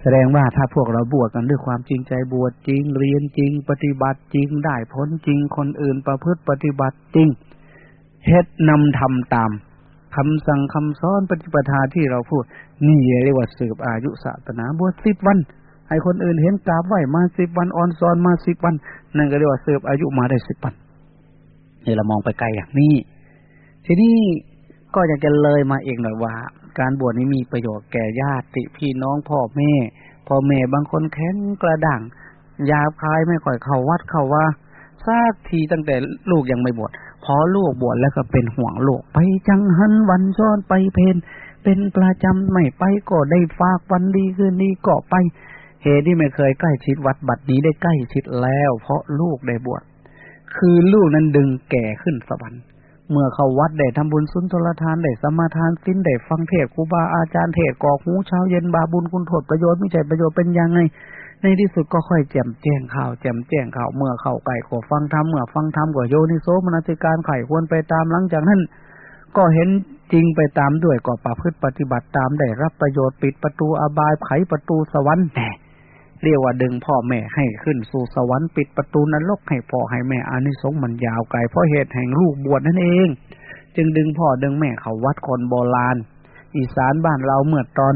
แสดงว่าถ้าพวกเราบวชกันด้วยความจริงใจบวชจริง เรียนจริง ปฏิบัติจริงได้ผลจริง คนอื่นประพฤติปฏิบัติจริงเฮ็ดนำทำตามคำสั่งคำสอนปฏิปทาที่เราพูด นี่เรียกว่าสืบอายุศาสนาบวชสิบวันให้คนอื่นเห็นกราบไหวมาสิบวันออนซอนมาสิบวัน นั่นก็เรียกว่าเสิร์ฟอายุมาได้สิบวัน นี่เรามองไปไกลอย่างนี้ ทีนี้ก็อยากจะเลยมาเองหน่อยว่า การบวชนี้มีประโยชน์แก่ญาติพี่น้องพ่อแม่พ่อแม่บางคนแข็งกระด่างยาคายไม่ค่อยเข้าวัดเข้าว่าซากทีตั้งแต่ลูกยังไม่บวชพอลูกบวชแล้วก็เป็นห่วงลูกไปจังหันวันซ้อนไปเพนเป็นประจำไม่ไปก็ได้ฝากวันดีคืนนี้ก็ไป เหตุที่ไม่เคยใกล้ชิดวัดบัดนี้ได้ใกล้ชิดแล้ว เพราะลูกได้บวช คือลูกนั้นดึงแก่ขึ้นสวรรค์เมื่อเขาวัดได้ทำบุญสุนทรทานได้สมาทานสิ้นได้ฟังเทศครูบาอาจารย์เทศกอกหูเช้าเย็นบาบุญคุณโทษประโยชน์ไม่ใช่ประโยชน์เป็นยังไง ในที่สุดก็ค่อยแจ่มแจ้งข่าวแจ่มแจ้งข่าวเมื่อเข้าไก่ก็ฟังธรรมเมื่อฟังธรรมก็โยนิโสมนสิการไข่ควรไปตามหลังจากนั้น ก็เห็นจริงไปตามด้วยก็ประพฤติปฏิบัติตามได้รับประโยชน์ปิดประตูอบายไขประตูสวรรค์แหน่ เรียกว่าดึงพ่อแม่ให้ขึ้นสู่สวรรค์ปิดประตูนรกให้พ่อให้แม่อานิสงส์มันยาวไกลเพราะเหตุแห่งลูกบวชนั่นเอง จึงดึงพ่อดึงแม่เขาวัดคนโบราณ อีสานบ้านเราเมื่อตอน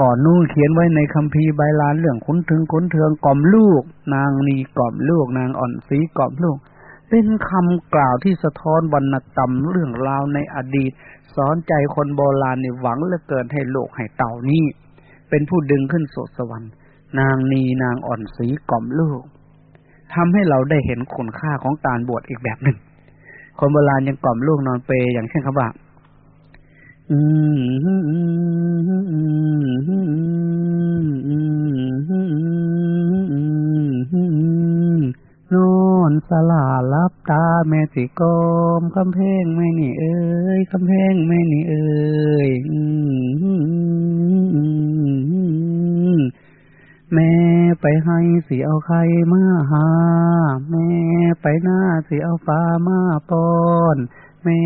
ก่อนนู่นเขียนไว้ในคัมภีร์ใบลานเรื่องคุ้นถึงคุ้นเทืองกล่อมลูก นางนีกล่อมลูก นางอ่อนสีกล่อมลูก เป็นคำกล่าวที่สะท้อนวรรณกรรมเรื่องราวในอดีต สอนใจคนโบราณในหวังเหลือเกินให้โลกให้เต่านี้เป็นผู้ดึงขึ้นสู่สวรรค์ นางนีนางอ่อนสีกล่อมลูกทำให้เราได้เห็นคุณค่าของการบวชอีกแบบหนึ่ง คนโบราณยังกล่อมลูกนอนเปยอย่างเช่นคำว่าอืนอนสลาลับตาแม่สิกอมคำเพลงไม่นี่เอ้ยคำเพลงไม่นี่เอ้ย แม่ไปให้สิเอาไข่มาหา แม่ไปหน้าสิเอาปลามาป้อน แม่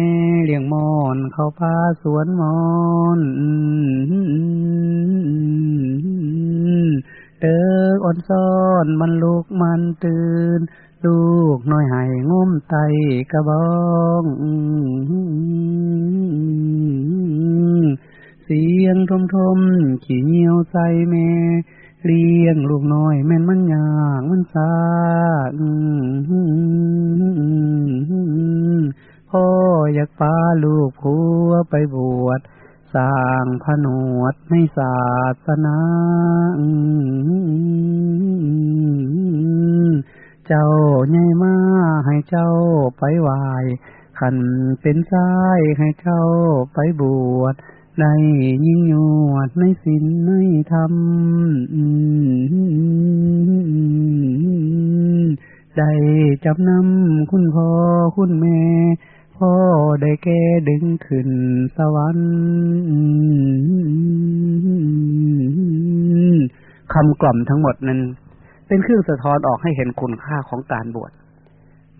เลี้ยงมอนเขาพาสวนมอนเดิกอ่อนซ้อนมันลูกมันตื่น ลูกน้อยหายงมไตกระบองเสียงทมทมขี้เหนียวใส่แม่ เลี้ยงลูกน้อย แม่นมันยากมันซาพ่ออยากพาลูกผัวไปบวชสร้างผนวดในศาสนาเจ้าใหญ่มาให้เจ้าไปไหวขันเป็นชายให้เจ้าไปบวช ในยิ่งยวดในศีลในธรรมได้จับนำคุณพ่อคุณแม่ พ่อได้แก่ดึงขึ้นสวรรค์คำกล่อมทั้งหมดนั้น เป็นเครื่องสะท้อนออกให้เห็นคุณค่าของการบวช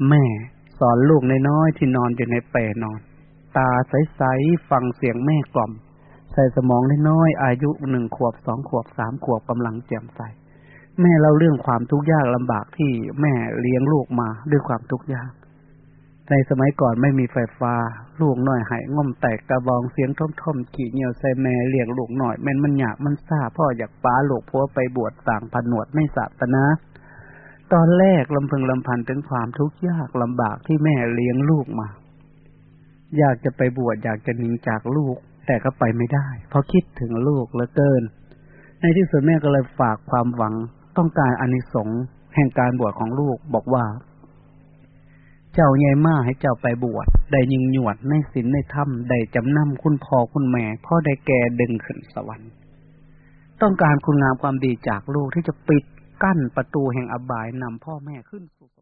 แม่สอนลูกนน้อยที่นอนอยู่ในเปรนอน ตาใส ๆ ฟังเสียงแม่กล่อม ส่สมองน้อย อายุหนึ่งขวบสองขวบสามขวบกำลังแจ่มใสแม่เล่าเรื่องความทุกข์ยากลำบากที่แม่เลี้ยงลูกมาด้วยความทุกข์ยาก ในสมัยก่อนไม่มีไฟฟ้า ลูกหน่อยหายง่อมแตกกระบองเสียงท่อมท่อมขี่เหนียวใส่แม่เลี้ยงลูกหน่อยแม่นมันหยาบมันซาพ่ออยากป้าลูกพัวไปบวชสั่งผนวดไม่ศาสนาตอนแรกลำพึงลำพันถึงความทุกข์ยากลำบากที่แม่เลี้ยงลูกมา อยากจะไปบวชอยากจะหนีจากลูก แต่ก็ไปไม่ได้ เพราะคิดถึงลูกเหลือเกิน ในที่สุดแม่ก็เลยฝากความหวังต้องการอานิสงส์แห่งการบวชของลูกบอกว่า เจ้าใหญ่มาให้เจ้าไปบวชได้ยิงหยวดในศีลในถ้ำได้จำนำคุณพ่อคุณแม่พ่อได้แก่ดึงขึ้นสวรรค์ ต้องการคุณงามความดีจากลูกที่จะปิดกั้นประตูแห่งอบายนำพ่อแม่ขึ้นสู่